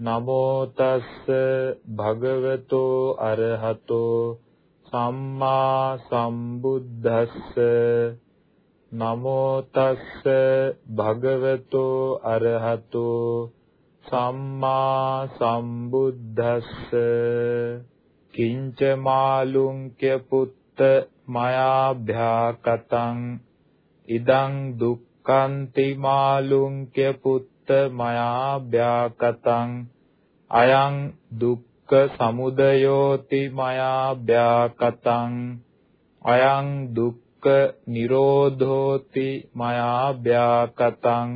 නමෝ තස්ස භගවතෝ අරහතෝ සම්මා සම්බුද්දස්ස නමෝ තස්ස භගවතෝ අරහතෝ සම්මා සම්බුද්දස්ස කිංච මාලුංක්‍ය පුත්ත මයාභ්‍යාකතං ඉදං දුක්ඛන්ති මාලුංක්‍ය පුත්ත මයා භ්‍යාකතං අයං දුක්ඛ සමුදයෝති මයා භ්‍යාකතං අයං දුක්ඛ නිරෝධෝති මයා භ්‍යාකතං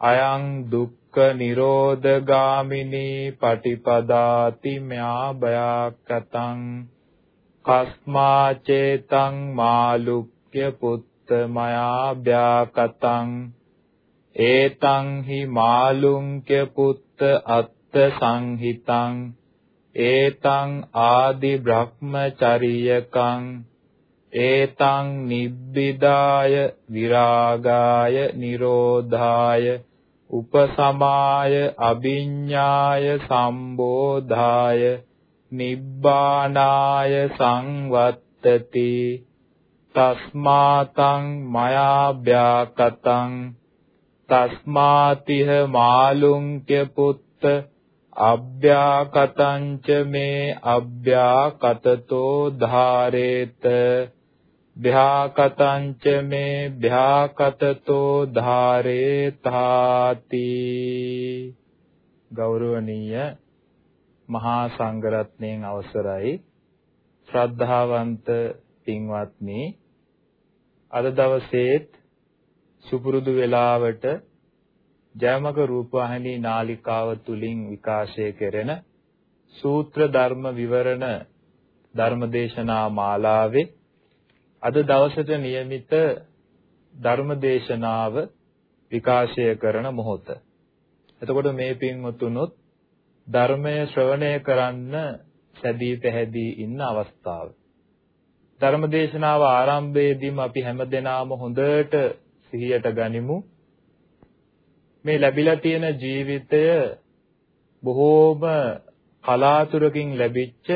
අයං දුක්ඛ නිරෝධගාමිනී පටිපදාති මයා භයාකතං කස්මා චේතං මාලුක්‍ය පුත්ත මයා භ්‍යාකතං ඒතං හි මාලුංක්‍ය පුත්ත අත්ත සංහිතං ඒතං ආදි බ්‍රහ්මචරියකං ඒතං නිබ්බිදාය විරාගාය නිරෝධාය උපසමාය අභිඤ්ඤාය සම්බෝධාය නිබ්බානාය සංවත්තති තස්මාතං මයාභ්‍යාකතං තස්මාතිහ මාලුංක්‍ය පුත්ත අභ්‍යාකතංච මේ අභ්‍යාකතතෝ ධාරේත භ්‍යාකතංච මේ භ්‍යාකතතෝ ධාරේතාති ගෞරවනීය මහා සංඝරත්නයන් අවසරයි ශ්‍රද්ධාවන්ත පින්වත්නි අද දවසේත් සුපුරුදු වේලාවට ජයමග රූපවාහිනී නාලිකාව තුලින් විකාශය කෙරෙන සූත්‍ර ධර්ම විවරණ ධර්මදේශනා මාලාවේ අද දවසට નિયમિત ධර්මදේශනාව විකාශය කරන මොහොත. එතකොට මේ පින්වතුනොත් ධර්මය ශ්‍රවණය කරන්න සැදී පැහැදී ඉන්න අවස්ථාව. ධර්මදේශනාව ආරම්භයේදීම අපි හැමදෙනාම හොඳට සිහියට ගනිමු මේ ලැබිලා තියෙන ජීවිතය බොහෝම කලාතුරකින් ලැබිච්ච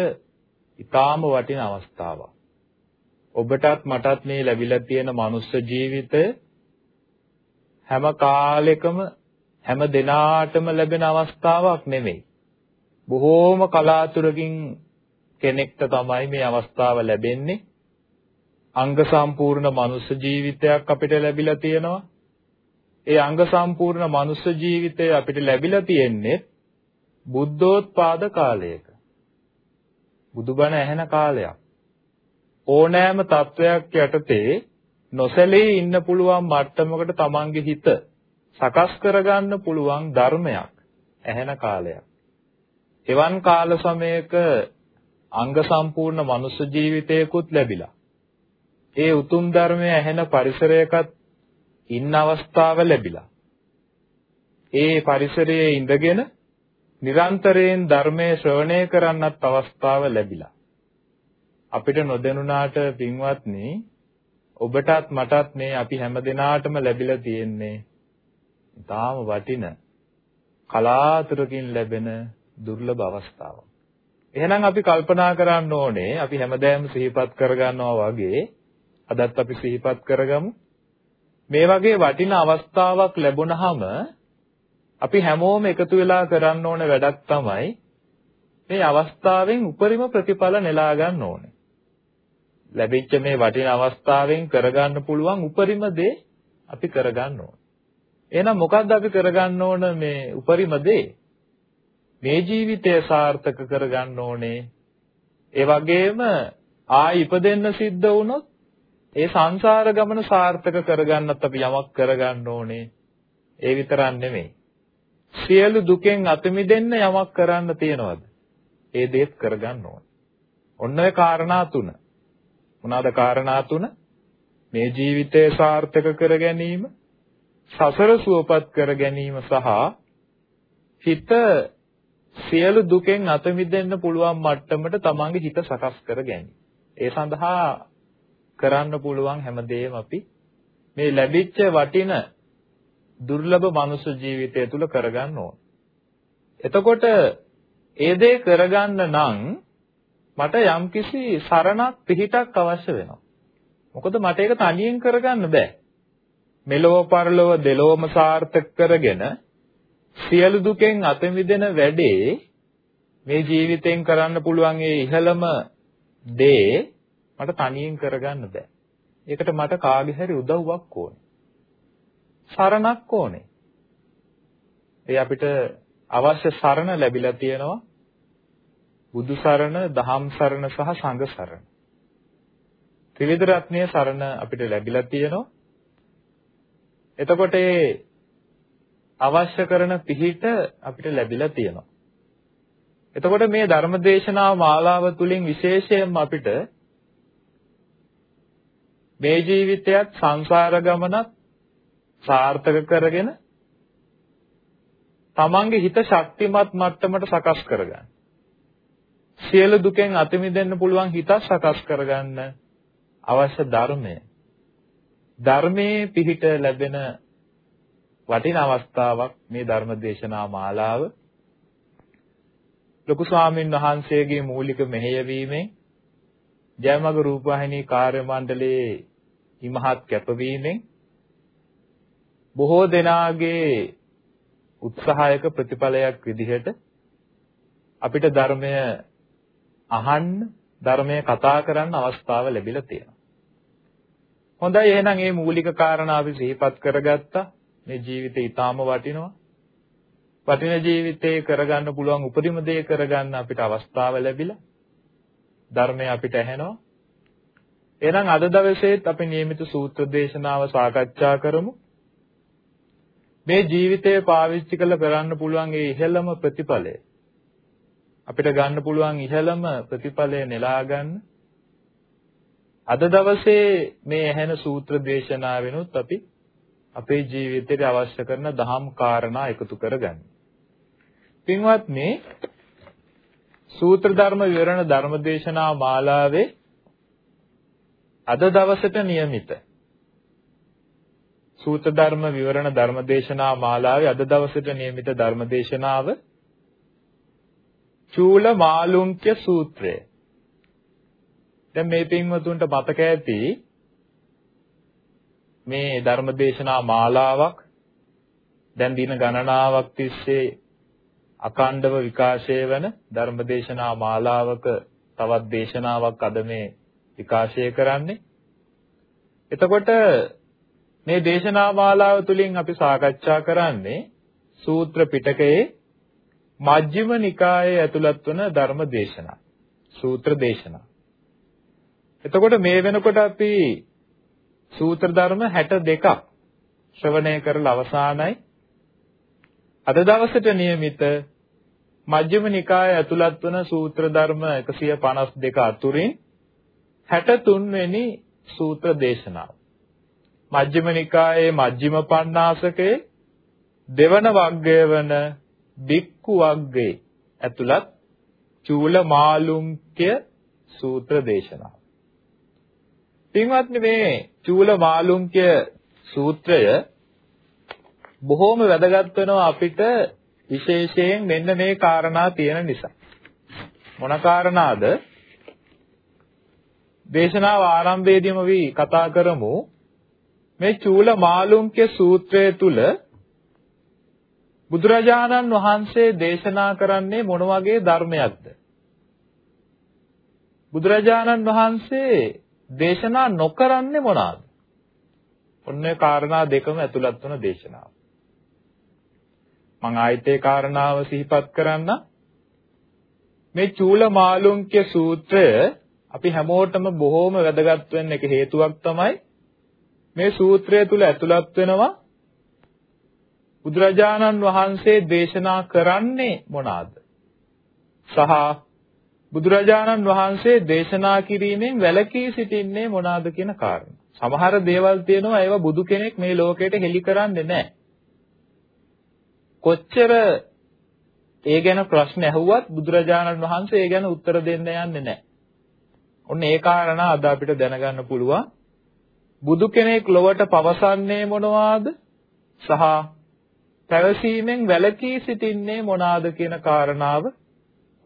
ඊටාම වටින අවස්ථාවක්. ඔබටත් මටත් මේ ලැබිලා තියෙන මනුස්ස ජීවිතය හැම කාලෙකම හැම දිනාටම ලැබෙන අවස්ථාවක් නෙමෙයි. බොහෝම කලාතුරකින් කෙනෙක්ට තමයි මේ අවස්ථාව ලැබෙන්නේ. අංග සම්පූර්ණ මනුස්ස ජීවිතයක් අපිට ලැබිලා තියෙනවා. ඒ අංග සම්පූර්ණ මනුස්ස ජීවිතය අපිට ලැබිලා තියෙන්නේ බුද්ධෝත්පාද කාලයක. බුදුබණ ඇහෙන කාලයක්. ඕනෑම තත්වයක් යටතේ නොසැලී ඉන්න පුළුවන් මට්ටමකට තමන්ගේ හිත සකස් කරගන්න පුළුවන් ධර්මයක් ඇහෙන කාලයක්. එවන් කාල සමයක අංග සම්පූර්ණ මනුස්ස ජීවිතයකුත් ලැබිලා. ඒ උතුම් ධර්මය ඇහෙන පරිසරයකත් ඉන්න අවස්ථාව ලැබිලා. ඒ පරිසරයේ ඉඳගෙන නිරන්තරයෙන් ධර්මයේ ශ්‍රවණය කරන්නත් අවස්ථාව ලැබිලා. අපිට නොදැනුණාට පින්වත්නි ඔබටත් මටත් මේ අපි හැමදෙනාටම ලැබිලා තියෙන්නේ ඊටාම වටින කලාතුරකින් ලැබෙන දුර්ලභ අවස්ථාවක්. එහෙනම් අපි කල්පනා කරන්න ඕනේ අපි හැමදාම සිහිපත් කරගන්නවා වගේ අදත් අපි සිහිපත් කරගමු. මේ වගේ වටිනා අවස්ථාවක් ලැබුණාම අපි හැමෝම එකතු වෙලා කරන්න ඕන වැඩක් තමයි මේ අවස්ථාවෙන් උපරිම ප්‍රතිඵල නෙලා ගන්න ඕනේ. ලැබිච්ච මේ වටිනා අවස්ථාවෙන් කරගන්න පුළුවන් උපරිම දේ අපි කරගන්න ඕන. එහෙනම් මොකද්ද අපි කරගන්න ඕන මේ උපරිම දේ? මේ ජීවිතය සාර්ථක කරගන්න ඕනේ. ඒ වගේම ආයි ඉපදෙන්න සිද්ධ වුණොත් ඒ සංසාර ගමන සාර්ථක කරගන්නත් අපි යමක් කරගන්න ඕනේ. ඒ විතරක් නෙමෙයි. සියලු දුකෙන් අත මිදෙන්න යමක් කරන්න තියනවද? ඒ දේත් කරගන්න ඕනේ. ඔන්න ඔය කාරණා තුන. මොනවාද කාරණා තුන? මේ ජීවිතය සාර්ථක කර ගැනීම, සසර සුවපත් කර ගැනීම සහ හිත සියලු දුකෙන් අත මිදෙන්න පුළුවන් මට්ටමට තමන්ගේ හිත සකස් කර ගැනීම. ඒ සඳහා කරන්න පුළුවන් හැමදේම අපි මේ ලැබිච්ච වටින දුර්ලභ මනුෂ්‍ය ජීවිතය තුල කරගන්න ඕන. එතකොට ඒ දේ කරගන්න නම් මට යම්කිසි සරණක් පිහිටක් අවශ්‍ය වෙනවා. මොකද මට ඒක තනියෙන් කරගන්න බෑ. මෙලොව පරලොව දෙලොවම සාර්ථක කරගෙන සියලු දුකෙන් අත මිදෙන වැඩේ මේ ජීවිතෙන් කරන්න පුළුවන් ඒ ඉහළම දේ මට තනියෙන් කරගන්න බෑ. ඒකට මට කාගේ හරි උදව්වක් ඕනේ. සරණක් ඕනේ. ඒ අපිට අවශ්‍ය සරණ ලැබිලා තියෙනවා. බුදු සරණ, දහම් සරණ සහ සංඝ සරණ. ත්‍රිවිධ රත්නයේ සරණ අපිට ලැබිලා තියෙනවා. එතකොට ඒ අවශ්‍ය කරන පිහිට අපිට ලැබිලා තියෙනවා. එතකොට මේ ධර්මදේශනා මාලාව තුලින් විශේෂයෙන්ම අපිට මේ ජීවිතයත් සංසාර ගමනත් සාර්ථක කරගෙන තමන්ගේ හිත ශක්තිමත් මට්ටමට සකස් කරගන්න. සියලු දුකෙන් අත මිදෙන්න පුළුවන් හිත සකස් කරගන්න අවශ්‍ය ධර්මය. ධර්මයේ පිහිට ලැබෙන වටින අවස්ථාවක් මේ ධර්ම දේශනා මාලාව. ලොකු ස්වාමීන් වහන්සේගේ මූලික මෙහෙයවීමෙන් ජයමග රූපවාහිනී කාර්ය මණ්ඩලයේ ඉමහත් කැපවීමෙන් බොහෝ දෙනාගේ උත්සාහයක ප්‍රතිඵලයක් විදිහට අපිට ධර්මය අහන්න ධර්මය කතා කරන්න අවස්ථාව ලැබිලා තියෙනවා. හොඳයි එහෙනම් මේ මූලික කාරණා අපි සිහිපත් කරගත්තා. මේ ජීවිතේ ඊටාම වටිනවා. වටින ජීවිතේ කරගන්න පුළුවන් උපරිම දේ කරගන්න අපිට අවස්ථාව ලැබිලා. ධර්මය අපිට ඇහෙනවා. එහෙනම් අද දවසේත් අපි નિયમિત සූත්‍ර දේශනාව සාකච්ඡා කරමු. මේ ජීවිතය පාවිච්චි කරලා කරන්න පුළුවන් ඒ ඉහළම ප්‍රතිඵලය අපිට ගන්න පුළුවන් ඉහළම ප්‍රතිඵලය නෙලා ගන්න අද දවසේ මේ ඇහෙන සූත්‍ර දේශනාවෙනුත් අපි අපේ ජීවිතයට අවශ්‍ය කරන දහම් කාරණා එකතු කරගන්න. පින්වත්නි සූත්‍ර ධර්ම විවරණ ධර්මදේශනා මාලාවේ අද දවසට નિયમિત සූත්‍ර ධර්ම විවරණ ධර්මදේශනා මාලාවේ අද දවසට નિયમિત ධර්මදේශනාව චූල මාළුන්ක්‍ය සූත්‍රය. දැන් මේ පින්වතුන්ට මතක ඇති මේ ධර්මදේශනා මාලාවක් දැන් දින ගණනාවක් තිස්සේ අකාණ්ඩව විකාශය වන ධර්මදේශනා මාලාවක තවත් දේශනාවක් අද මේ විකාශය කරන්නේ. එතකොට මේ දේශනා මාලාව තුළින් අපි සාකච්ඡා කරන්නේ සූත්‍ර පිටකයේ මජ්ක්‍ධිම නිකායේ ඇතුළත් වන ධර්ම දේශනා. සූත්‍ර දේශනා. එතකොට මේ වෙනකොට අපි සූත්‍ර ධර්ම 62ක් ශ්‍රවණය කරලා අවසానයි අද දවසට નિયમિત මජ්ක්‍ධිම නිකායේ ඇතුළත් වන සූත්‍ර ධර්ම 152 අතුරින් 63 වෙනි සූත්‍ර දේශනාව. මජ්ක්‍ධිම නිකායේ මජ්ක්‍ධිම පඤ්ඤාසකයේ දෙවන වග්ගය වන බික්කු වග්ගයේ ඇතුළත් චූල මාළුන්ක්‍ය සූත්‍ර දේශනාව. පින්වත්නි මේ චූල මාළුන්ක්‍ය සූත්‍රය බොහෝම වැදගත් වෙනවා අපිට විශේෂයෙන් මෙන්න මේ කාරණා තියෙන නිසා. මොන කාරණාද? දේශනාව ආරම්භයේදීම අපි කතා කරමු මේ චූල මාළුන්ක්‍ය සූත්‍රය තුල බුදුරජාණන් වහන්සේ දේශනා කරන්නේ මොන වගේ ධර්මයක්ද? බුදුරජාණන් වහන්සේ දේශනා නොකරන්නේ මොනවාද? ඔන්න ඒ කාරණා දෙකම ඇතුළත් වන දේශනාව. මම ආයතේ කාරණාව සිහිපත් කරන්න මේ චූල මාළුන්ක්‍ය සූත්‍රය අපි හැමෝටම බොහෝම වැදගත් වෙන්න එක හේතුවක් තමයි මේ සූත්‍රය තුල ඇතුළත් වෙනවා බුදුරජාණන් වහන්සේ දේශනා කරන්නේ මොනවාද? සහ බුදුරජාණන් වහන්සේ දේශනා කිරීමෙන් වැළකී සිටින්නේ මොනවාද කියන කාරණා. සමහර දේවල් තියෙනවා ඒවා බුදු කෙනෙක් මේ ලෝකෙට හෙළි කරන්නේ නැහැ. කොච්චර ඒ ගැන ප්‍රශ්න ඇහුවත් බුදුරජාණන් වහන්සේ ඒ ගැන උත්තර දෙන්න යන්නේ නැහැ. ඔන්න ඒ කාරණා අද අපිට දැනගන්න පුළුවන්. බුදු කෙනෙක් ලොවට පවසන්නේ මොනවාද? සහ පැවසීමෙන් වැළකී සිටින්නේ මොනවාද කියන කාරණාව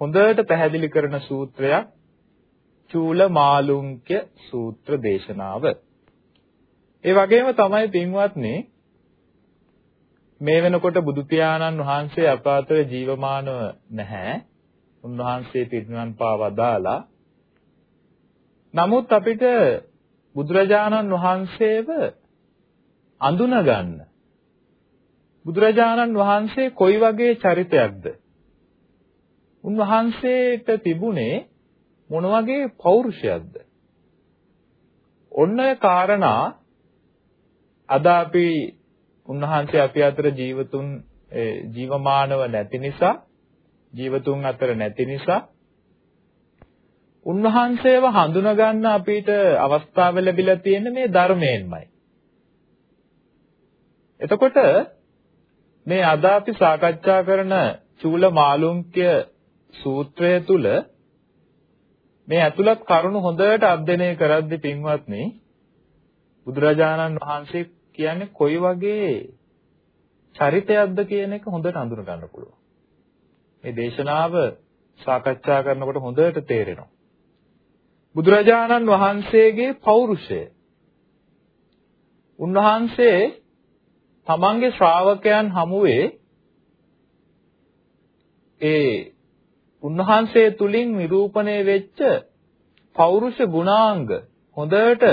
හොඳට පැහැදිලි කරන සූත්‍රයක් චූල මාළුන්ක්‍ය සූත්‍ර දේශනාව. ඒ වගේම තමයි පින්වත්නි මේ වෙනකොට බුදු පියාණන් වහන්සේ අප අතර ජීවමානව නැහැ. උන්වහන්සේ පිරිනිවන් පාවදාලා. නමුත් අපිට බුදුරජාණන් වහන්සේව අඳුන ගන්න බුදුරජාණන් වහන්සේ කොයි වගේ චරිතයක්ද? උන්වහන්සේට තිබුණේ මොන වගේ පෞරුෂයක්ද? ඔන්න ඒ කාරණා අද අපි උන්වහන්සේ අපි අතර ජීවතුන් ජීවමානව නැති නිසා ජීවතුන් අතර නැති නිසා උන්වහන්සේව හඳුනා ගන්න අපිට අවස්ථාව ලැබිලා තියෙන්නේ මේ ධර්මයෙන්මයි. එතකොට මේ අද අපි සාකච්ඡා කරන චූල මාළුන්ක්‍ය සූත්‍රය තුල මේ ඇතුළත් කරුණු හොඳට අධ්‍යයනය කරද්දී පින්වත්නි බුදුරජාණන් වහන්සේ කියන්නේ කොයි වගේ චරිතයක්ද කියන එක හොඳට අඳුන ගන්න පුළුවන්. මේ දේශනාව සාකච්ඡා කරනකොට හොඳට තේරෙනවා. බුදුරජාණන් වහන්සේගේ පෞරුෂය උන්වහන්සේ තමන්ගේ ශ්‍රාවකයන් හමුවේ ඒ උන්වහන්සේ තුලින් නිරූපණය වෙච්ච පෞරුෂ ගුණාංග හොඳට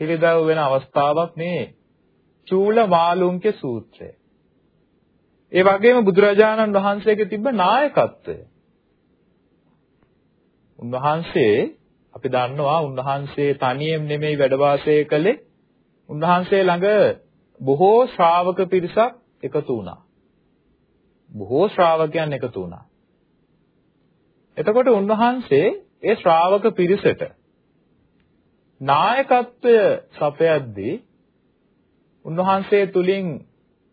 හිරිදව වෙන අවස්ථාවක් මේ චූල මාළුන්ගේ සූත්‍රය. ඒ වගේම බුදුරජාණන් වහන්සේගේ තිබ්බ නායකත්වය. උන්වහන්සේ අපි දන්නවා උන්වහන්සේ තනියෙන් නෙමෙයි වැඩ වාසය කළේ. උන්වහන්සේ ළඟ බොහෝ ශ්‍රාවක පිරිසක් එකතු වුණා. බොහෝ ශ්‍රාවකයන් එකතු වුණා. එතකොට උන්වහන්සේ ඒ ශ්‍රාවක පිරිසට නායකත්වය සපයද්දී උන්වහන්සේ තුලින්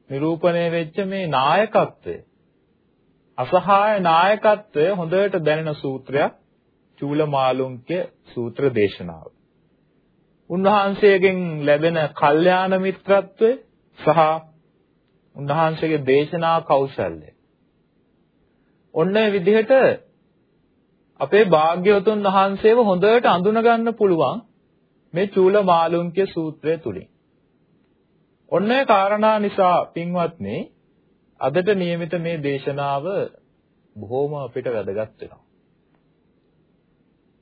නිරූපණය වෙච්ච මේ නායකත්වය අසහාය නායකත්වය හොඳට දැනෙන සූත්‍රයක් චූලමාලුන්ක්‍ය සූත්‍ර දේශනාව. උන්වහන්සේගෙන් ලැබෙන කල්යාණ මිත්‍රත්වය සහ උන්වහන්සේගේ දේශනා කෞශල්‍ය. ඔන්න ඒ විදිහට අපේ භාග්‍යවතුන් වහන්සේව හොඳට අඳුන ගන්න පුළුවන් මේ චූල මාළුන්ක්‍ය සූත්‍රය තුලින්. ඔන්න ඒ කාරණා නිසා පින්වත්නි අදට નિયમિત මේ දේශනාව බොහොම අපිට වැදගත් වෙනවා.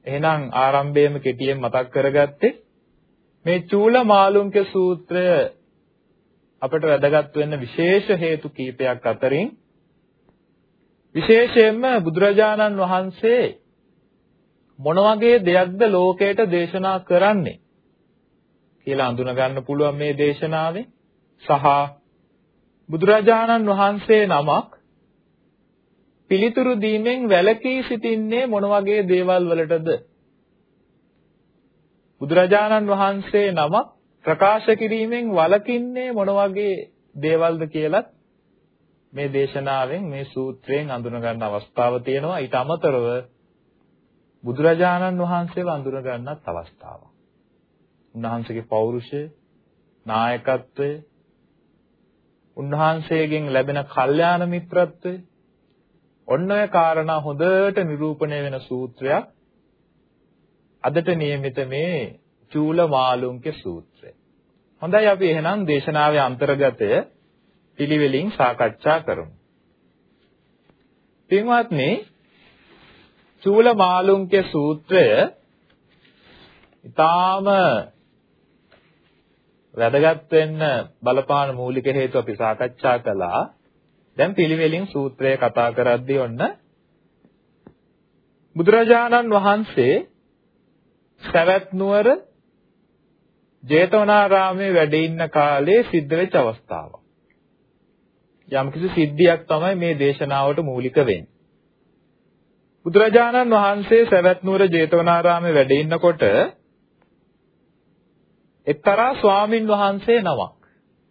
එහෙනම් ආරම්භයේම කෙටියෙන් මතක් කරගත්තේ මේ චූල මාළුන්ක සූත්‍රය අපට වැදගත් වෙන්න විශේෂ හේතු කීපයක් අතරින් විශේෂයෙන්ම බුදුරජාණන් වහන්සේ මොන වගේ දෙයක්ද ලෝකයට දේශනා කරන්නේ කියලා අඳුන ගන්න පුළුවන් මේ දේශනාවේ සහ බුදුරජාණන් වහන්සේ නමක් පිළිතුරු දීමෙන් වැළකී සිටින්නේ මොන වගේ දේවල් වලටද බුදුරජාණන් වහන්සේ නමක් ප්‍රකාශ කිරීමෙන් වළකින්නේ මොන වගේ දේවල්ද කියලත් මේ දේශනාවෙන් මේ සූත්‍රයෙන් අඳුන ගන්න අවස්ථාව තියෙනවා ඊට අමතරව බුදුරජාණන් වහන්සේව අඳුන ගන්නත් අවස්ථාවක්. උන්වහන්සේගේ පෞරුෂය, නායකත්වය, උන්වහන්සේගෙන් ලැබෙන කල්යාණ මිත්‍රත්වය ඔන්න ඔය කාරණා හොඳට නිරූපණය වෙන සූත්‍රයක් අදට નિયમિત මේ චූල මාළුන්ගේ සූත්‍රය. හොඳයි අපි එහෙනම් දේශනාවේ අන්තර්ගතය පිළිවෙලින් සාකච්ඡා කරමු. පින්වත්නි චූල මාළුන්ගේ සූත්‍රය ඊටාම වැදගත් වෙන්න බලපාන මූලික හේතු අපි සාකච්ඡා කළා. දැන් පිළිවෙලින් සූත්‍රය කතා කරද්දී ඔන්න බුදුරජාණන් වහන්සේ සවැත් නුවර ජේතවනාරාමයේ වැඩ ඉන්න කාලේ සිද්ධ වෙච්ච අවස්ථාවක්. යම්කිසි සිද්ධියක් තමයි මේ දේශනාවට මූලික වෙන්නේ. බුදුරජාණන් වහන්සේ සවැත් නුවර ජේතවනාරාමයේ වැඩ ඉන්නකොට එක්තරා ස්වාමින් වහන්සේ නමක්.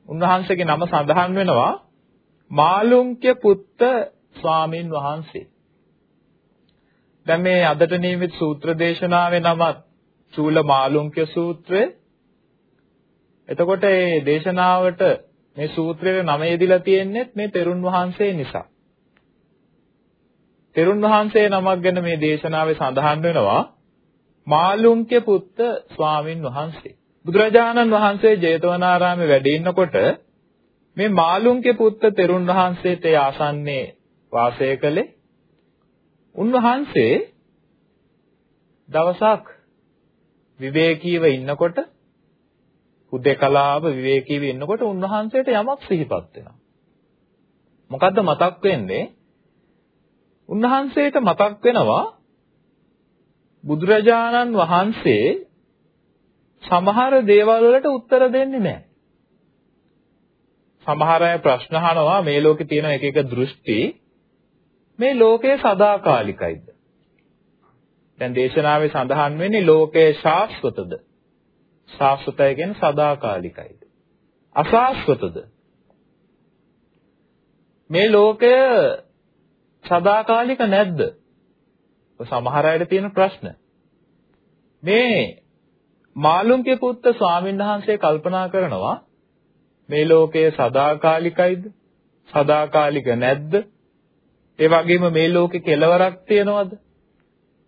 උන්වහන්සේගේ නම සඳහන් වෙනවා මාළුන්ක්‍ය පුත්ත ස්වාමින් වහන්සේ. දැන් මේ අදට නියමිත සූත්‍ර දේශනාවේ නමත් චූල මාළුන්ක්‍ය සූත්‍රය. එතකොට මේ දේශනාවට මේ සූත්‍රයේ නම යෙදිලා තියෙන්නේ මේ තෙරුන් වහන්සේ නිසා. තෙරුන් වහන්සේ නමක් ගැන මේ දේශනාවේ සඳහන් වෙනවා මාළුන්ක්‍ය පුත්ත ස්වාමින් වහන්සේ. බුදුරජාණන් වහන්සේ ජේතවනාරාමේ වැඩ ඉන්නකොට මේ මාළුන්ගේ පුත්ත තෙරුන් වහන්සේට ආසන්නේ වාසය කළේ උන්වහන්සේ දවසක් විවේකීව ඉන්නකොට හුදේකලාව විවේකීව ඉන්නකොට උන්වහන්සේට යමක් සිහිපත් වෙනවා. මොකද්ද මතක් වෙන්නේ? උන්වහන්සේට මතක් වෙනවා බුදුරජාණන් වහන්සේ සමහර දේවල් වලට උත්තර දෙන්නේ නැහැ. සමහර අය ප්‍රශ්න අහනවා මේ ලෝකේ තියෙන එක එක දෘෂ්ටි මේ ලෝකය සදාකාලිකයිද? දැන් දේශනාවේ සඳහන් වෙන්නේ ලෝකය ශාස්වතද? ශාස්වතය කියන්නේ සදාකාලිකයිද? අශාස්වතද? මේ ලෝකය සදාකාලික නැද්ද? සමහර අයට තියෙන ප්‍රශ්න. මේ මාළුන්ගේ පුත්ත ස්වාමීන් වහන්සේ කල්පනා කරනවා මේ ලෝකය සදාකාලිකයිද? සදාකාලික නැද්ද? ඒ වගේම මේ ලෝකේ කෙලවරක් තියනවද?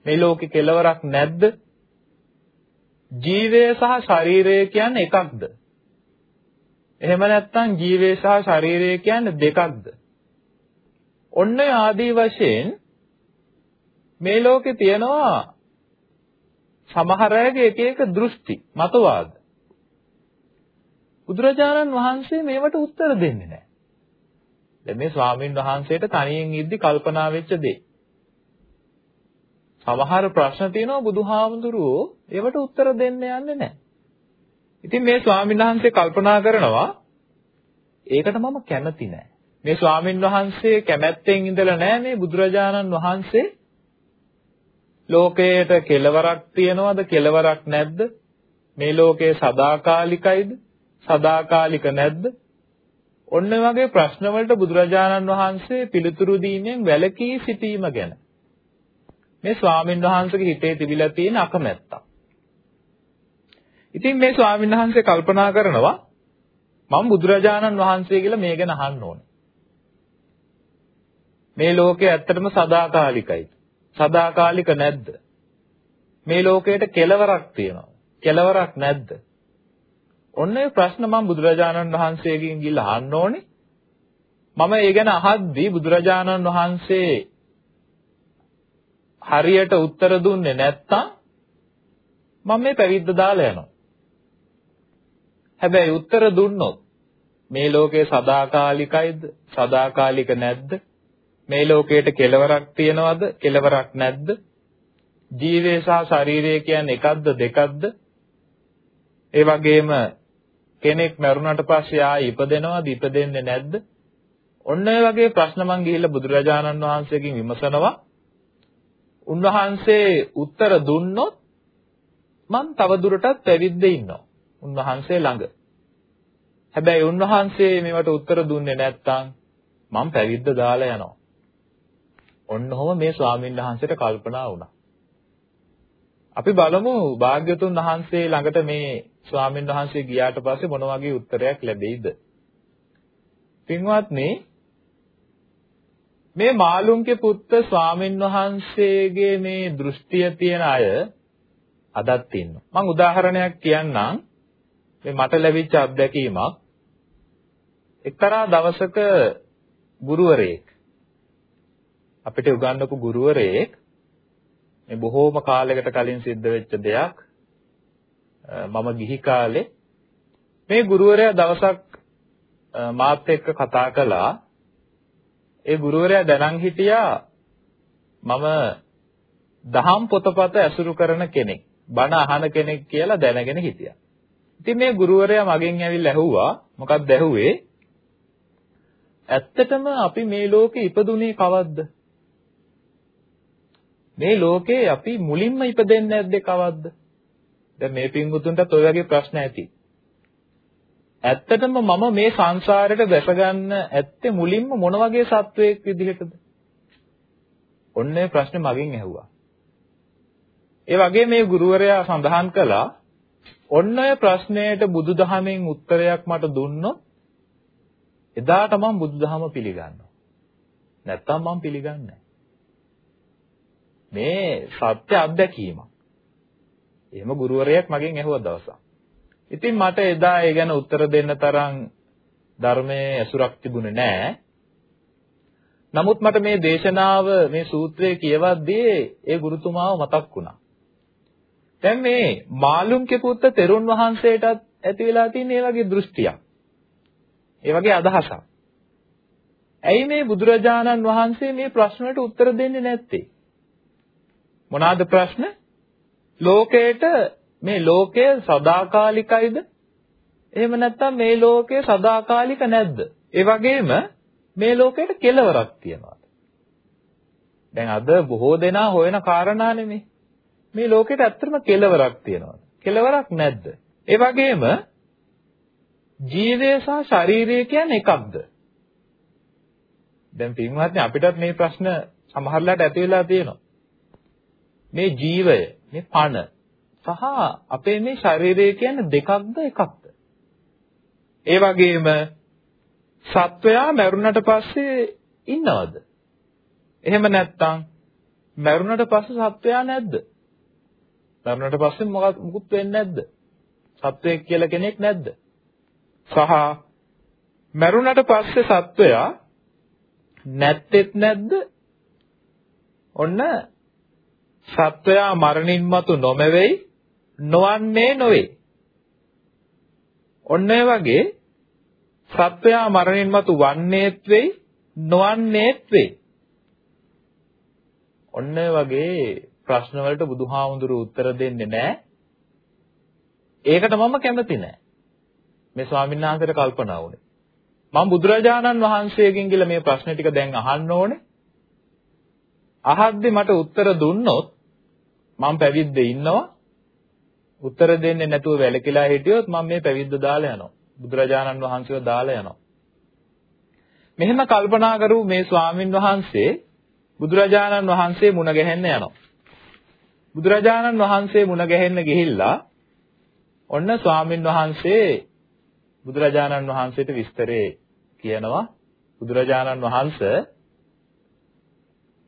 මේ ලෝකේ කෙලවරක් නැද්ද? ජීවය සහ ශරීරය කියන්නේ එකක්ද? එහෙම නැත්නම් ජීවය සහ ශරීරය කියන්නේ දෙකක්ද? ඔන්න ආදී වශයෙන් මේ ලෝකේ තියෙනවා සමහර අයගේ එක එක දෘෂ්ටි මතවාද බුදුරජාණන් වහන්සේ මේවට උත්තර දෙන්නේ නැහැ. දැන් මේ ස්වාමීන් වහන්සේට තනියෙන් ඉද්දි කල්පනා වෙච්ච දේ. සමහර ප්‍රශ්න තියෙනවා බුදුහාමුදුරුවෝ ඒවට උත්තර දෙන්න යන්නේ නැහැ. ඉතින් මේ ස්වාමීන් වහන්සේ කල්පනා කරනවා ඒකට මම කැමති නැහැ. මේ ස්වාමීන් වහන්සේ කැමැත්තෙන් ඉඳලා නැහැ මේ බුදුරජාණන් වහන්සේ ලෝකයට කෙලවරක් තියනවද කෙලවරක් නැද්ද? මේ ලෝකය සදාකාලිකයිද? සදාකාලික නැද්ද? ඔන්න වගේ ප්‍රශ්න වලට බුදුරජාණන් වහන්සේ පිළිතුරු දීමෙන් වැළකී සිටීම ගැන මේ ස්වාමීන් වහන්සේගේ හිතේ තිබිලා තියෙන අකමැත්තක්. ඉතින් මේ ස්වාමීන් වහන්සේ කල්පනා කරනවා මම බුදුරජාණන් වහන්සේ කියලා මේ ගැන අහන්න ඕනේ. මේ ලෝකය ඇත්තටම සදාකාලිකයි. සදාකාලික නැද්ද? මේ ලෝකයට කෙලවරක් තියෙනවා. කෙලවරක් නැද්ද? ඔන්න ඒ ප්‍රශ්න මම බුදුරජාණන් වහන්සේගෙන් ගිහලා අහන්න ඕනේ. මම ඒ ගැන අහද්දී බුදුරජාණන් වහන්සේ හරියට උත්තර දුන්නේ නැත්තම් මම මේ පැවිද්ද දාලා යනවා. හැබැයි උත්තර දුන්නොත් මේ ලෝකේ සදාකාලිකයිද? සදාකාලික නැද්ද? මේ ලෝකයට කෙලවරක් තියනවද කෙලවරක් නැද්ද? ජීවය සහ ශරීරය කියන්නේ එකක්ද දෙකක්ද? ඒ වගේම කෙනෙක් මරුණට පස්සේ ආයි ඉපදෙනවද ඉපදෙන්නේ නැද්ද? ඔන්න ඔය වගේ ප්‍රශ්න මං ගිහිල්ලා බුදුරජාණන් වහන්සේගෙන් විමසනවා. උන්වහන්සේ උත්තර දුන්නොත් මං තව දුරටත් පැවිද්දේ ඉන්නවා උන්වහන්සේ ළඟ. හැබැයි උන්වහන්සේ මේවට උත්තර දුන්නේ නැත්නම් මං පැවිද්ද දාලා යනවා. ඔන්න ඔහම මේ ස්වාමීන් වහන්සේට කල්පනා වුණා. අපි බලමු භාග්‍යතුන් වහන්සේ ළඟට මේ ස්වාමීන් වහන්සේ ගියාට පස්සේ මොන වගේ උත්තරයක් ලැබෙයිද? පින්වත්නි මේ මාළුන්ගේ පුත්ත ස්වාමීන් වහන්සේගේ මේ දෘෂ්ටිය තියෙන අය අදත් ඉන්නවා. මම උදාහරණයක් කියන්නම්. මේ මට ලැබිච්ච අත්දැකීමක්. එක්තරා දවසක ගුරුවරයෙක් අපිට උගන්වපු ගුරුවරයෙක් මේ බොහෝම කාලයකට කලින් සිද්ධ වෙච්ච දෙයක් මම ගිහි කාලේ මේ ගුරුවරයා දවසක් මාත් එක්ක කතා කළා. ඒ ගුරුවරයා දැනන් හිටියා මම දහම් පොතපත ඇසුරු කරන කෙනෙක්. බණ අහන කෙනෙක් කියලා දැනගෙන හිටියා. ඉතින් මේ ගුරුවරයා මගෙන් ඇවිල්ලා ඇහුවා මොකක්ද ඇහුවේ? ඇත්තටම අපි මේ ලෝකේ ඉපදුනේ කවද්ද? මේ ලෝකේ අපි මුලින්ම ඉපදෙන්නේ නැද්ද කවද්ද? දැන් මේ පින්වුතුන්ටත් ඔය වගේ ප්‍රශ්න ඇති. ඇත්තටම මම මේ සංසාරයට දැසගන්න ඇත්තේ මුලින්ම මොන වගේ සත්වයක් විදිහටද? ඔන්න ඒ ප්‍රශ්නේ මගෙන් ඇහුවා. ඒ වගේ මේ ගුරුවරයා සඳහන් කළා ඔන්න ඔය ප්‍රශ්නයට බුදුදහමෙන් උත්තරයක් මට දුන්නොත් එදාට මම බුදුදහම පිළිගන්නවා. නැත්තම් මම පිළිගන්නේ මේ සත්‍ය අත්දැකීමක්. එහෙම ගුරුවරයෙක් මගෙන් ඇහුවා දවසක්. ඉතින් මට එදා ඒ ගැන උත්තර දෙන්න තරම් ධර්මයේ ඇසුරක් තිබුණේ නැහැ. නමුත් මට මේ දේශනාව මේ සූත්‍රය කියවද්දී ඒ ගුරුතුමාව මතක් වුණා. දැන් මේ මාළුන්ගේ පුත්ත තෙරුන් වහන්සේටත් ඇති වෙලා තියෙන ඒ වගේ දෘෂ්ටියක්. ඒ වගේ අදහසක්. ඇයි මේ බුදුරජාණන් වහන්සේ මේ ප්‍රශ්නට උත්තර දෙන්නේ නැත්තේ? මොනවාද ප්‍රශ්න? ලෝකයට මේ ලෝකය සදාකාලිකයිද? එහෙම නැත්නම් මේ ලෝකය සදාකාලික නැද්ද? ඒ වගේම මේ ලෝකයට කෙලවරක් තියනවාද? දැන් අද බොහෝ දෙනා හොයන කාරණා නෙමෙයි. මේ ලෝකෙට ඇත්තටම කෙලවරක් තියනවාද? කෙලවරක් නැද්ද? ඒ වගේම ජීවය සහ ශරීරය කියන්නේ එකක්ද? දැන් පින්වත්නි අපිටත් මේ ප්‍රශ්න සමහරලාට ඇති වෙලා තියෙනවා. මේ ජීවය, මේ පණ සහ අපේ මේ ශරීරය කියන්නේ දෙකක්ද එකක්ද? ඒ වගේම සත්වයා මරුණට පස්සේ ඉන්නවද? එහෙම නැත්නම් මරුණට පස්සේ සත්වයා නැද්ද? මරුණට පස්සේ මොකක් මුකුත් වෙන්නේ නැද්ද? සත්වයෙක් කියලා කෙනෙක් නැද්ද? සහ මරුණට පස්සේ සත්වයා නැත්තේත් නැද්ද? ඔන්න සත්වයා මරණින් මතු නොමැවෙයි නොවන්නේ නොවේ. ඔන්න ඒ වගේ සත්වයා මරණින් මතු වන්නේත් වෙයි නොවන්නේත් වෙයි. ඔන්න ඒ වගේ ප්‍රශ්න වලට බුදුහාමුදුරු උත්තර දෙන්නේ නැහැ. ඒකට මම කැමති නැහැ. මේ ස්වාමීන් වහන්සේට කල්පනා වුණේ. මම බුදුරජාණන් වහන්සේගෙන් කියලා මේ ප්‍රශ්න ටික දැන් අහන්න ඕනේ. අහද්දි මට උත්තර දුන්නොත් මම පැවිද්ද ඉන්නවා. උත්තර දෙන්නේ නැතුව වැළකීලා හිටියොත් මම මේ පැවිද්ද දාලා යනවා. බුදුරජාණන් වහන්සේව දාලා යනවා. මෙහෙම කල්පනා කරු මේ ස්වාමින් වහන්සේ බුදුරජාණන් වහන්සේ මුණ ගැහෙන්න යනවා. බුදුරජාණන් වහන්සේ මුණ ගැහෙන්න ගිහිල්ලා ඔන්න ස්වාමින් වහන්සේ බුදුරජාණන් වහන්සේට විස්තරේ කියනවා බුදුරජාණන් වහන්සේ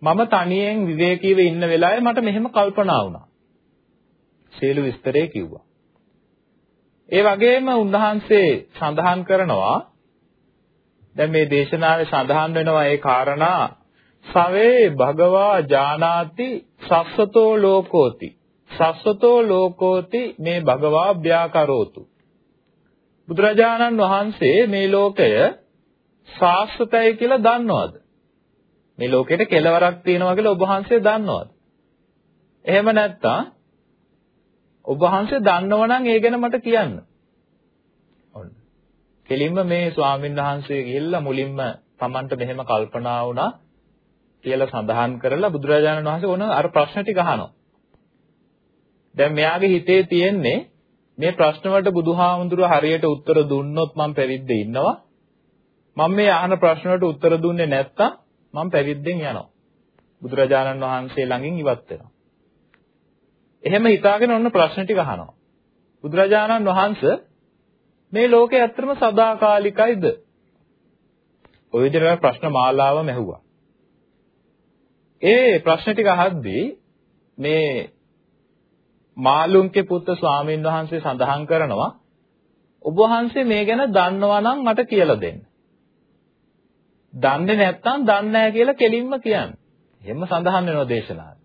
මම තනියෙන් විවේකීව ඉන්න වෙලාවේ මට මෙහෙම කල්පනා වුණා. සියලු විස්තරේ කිව්වා. ඒ වගේම උන්වහන්සේ සඳහන් කරනවා දැන් මේ දේශනාවේ සඳහන් වෙනවා ඒ කාරණා සවේ භගවා ජානාති සස්සතෝ ලෝකෝති සස්සතෝ ලෝකෝති මේ භගවා ව්‍යාකරෝතු බුදුරජාණන් වහන්සේ මේ ලෝකය සාස්වතයි කියලා දන්නවද? මේ ලෝකෙට කෙලවරක් තියෙනවා කියලා ඔබ වහන්සේ දන්නවද? එහෙම නැත්නම් ඔබ වහන්සේ දන්නව නම් ඒ ගැන මට කියන්න. ඔන්න. කෙලින්ම මේ ස්වාමීන් වහන්සේ ගිහිල්ලා මුලින්ම Tamanට මෙහෙම කල්පනා වුණා කියලා සඳහන් කරලා බුදුරජාණන් වහන්සේ ඕන අර ප්‍රශ්න ටික අහනවා. දැන් මෙයාගේ හිතේ තියෙන්නේ මේ ප්‍රශ්න වලට බුදුහාමුදුරුව හරියට උත්තර දුන්නොත් මම පැවිද්ද ඉන්නවා. මම මේ අහන ප්‍රශ්න වලට උත්තර දුන්නේ නැත්තම් මම පැවිද්දෙන් යනවා. බුදුරජාණන් වහන්සේ ළඟින් ඉවත් වෙනවා. එහෙම හිතාගෙන ඔන්න ප්‍රශ්න ටික අහනවා. බුදුරජාණන් වහන්සේ මේ ලෝකේ ඇත්තටම සදාකාලිකයිද? ඔය විදිහට ප්‍රශ්න මාලාවම ඇහුවා. ඒ ප්‍රශ්න ටික අහද්දී මේ මාළුන්ගේ පුත්තු ස්වාමීන් වහන්සේ සඳහන් කරනවා ඔබ වහන්සේ මේ ගැන දන්නවා නම් මට කියලා දෙන්න. දන්නේ නැත්නම් දන්නේ නැහැ කියලා කෙලින්ම කියන්න. එහෙම සඳහන් වෙනවා දේශනාවේ.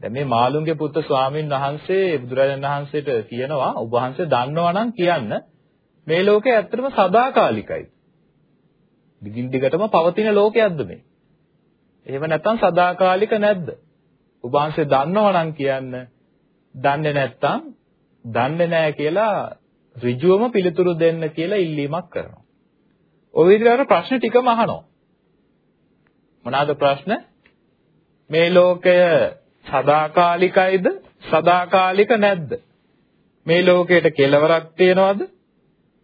දැන් මේ මාළුන්ගේ පුත්‍ර ස්වාමීන් වහන්සේ බුදුරජාණන් වහන්සේට කියනවා ඔබ වහන්සේ දන්නවා නම් කියන්න මේ ලෝකේ ඇත්තටම සදාකාලිකයි. දිගින් දිගටම පවතින ලෝකයක්ද මේ? එහෙම නැත්නම් සදාකාලික නැද්ද? ඔබ වහන්සේ දන්නවා නම් කියන්න. දන්නේ නැත්නම් දන්නේ නැහැ කියලා ඍජුවම පිළිතුරු දෙන්න කියලා ඉල්ලීමක් කරනවා. ඔය විදිහට ප්‍රශ්න ටිකම අහනවා. මොනවාද ප්‍රශ්න? මේ ලෝකය සදාකාලිකයිද? සදාකාලික නැද්ද? මේ ලෝකයට කෙලවරක් තියනවද?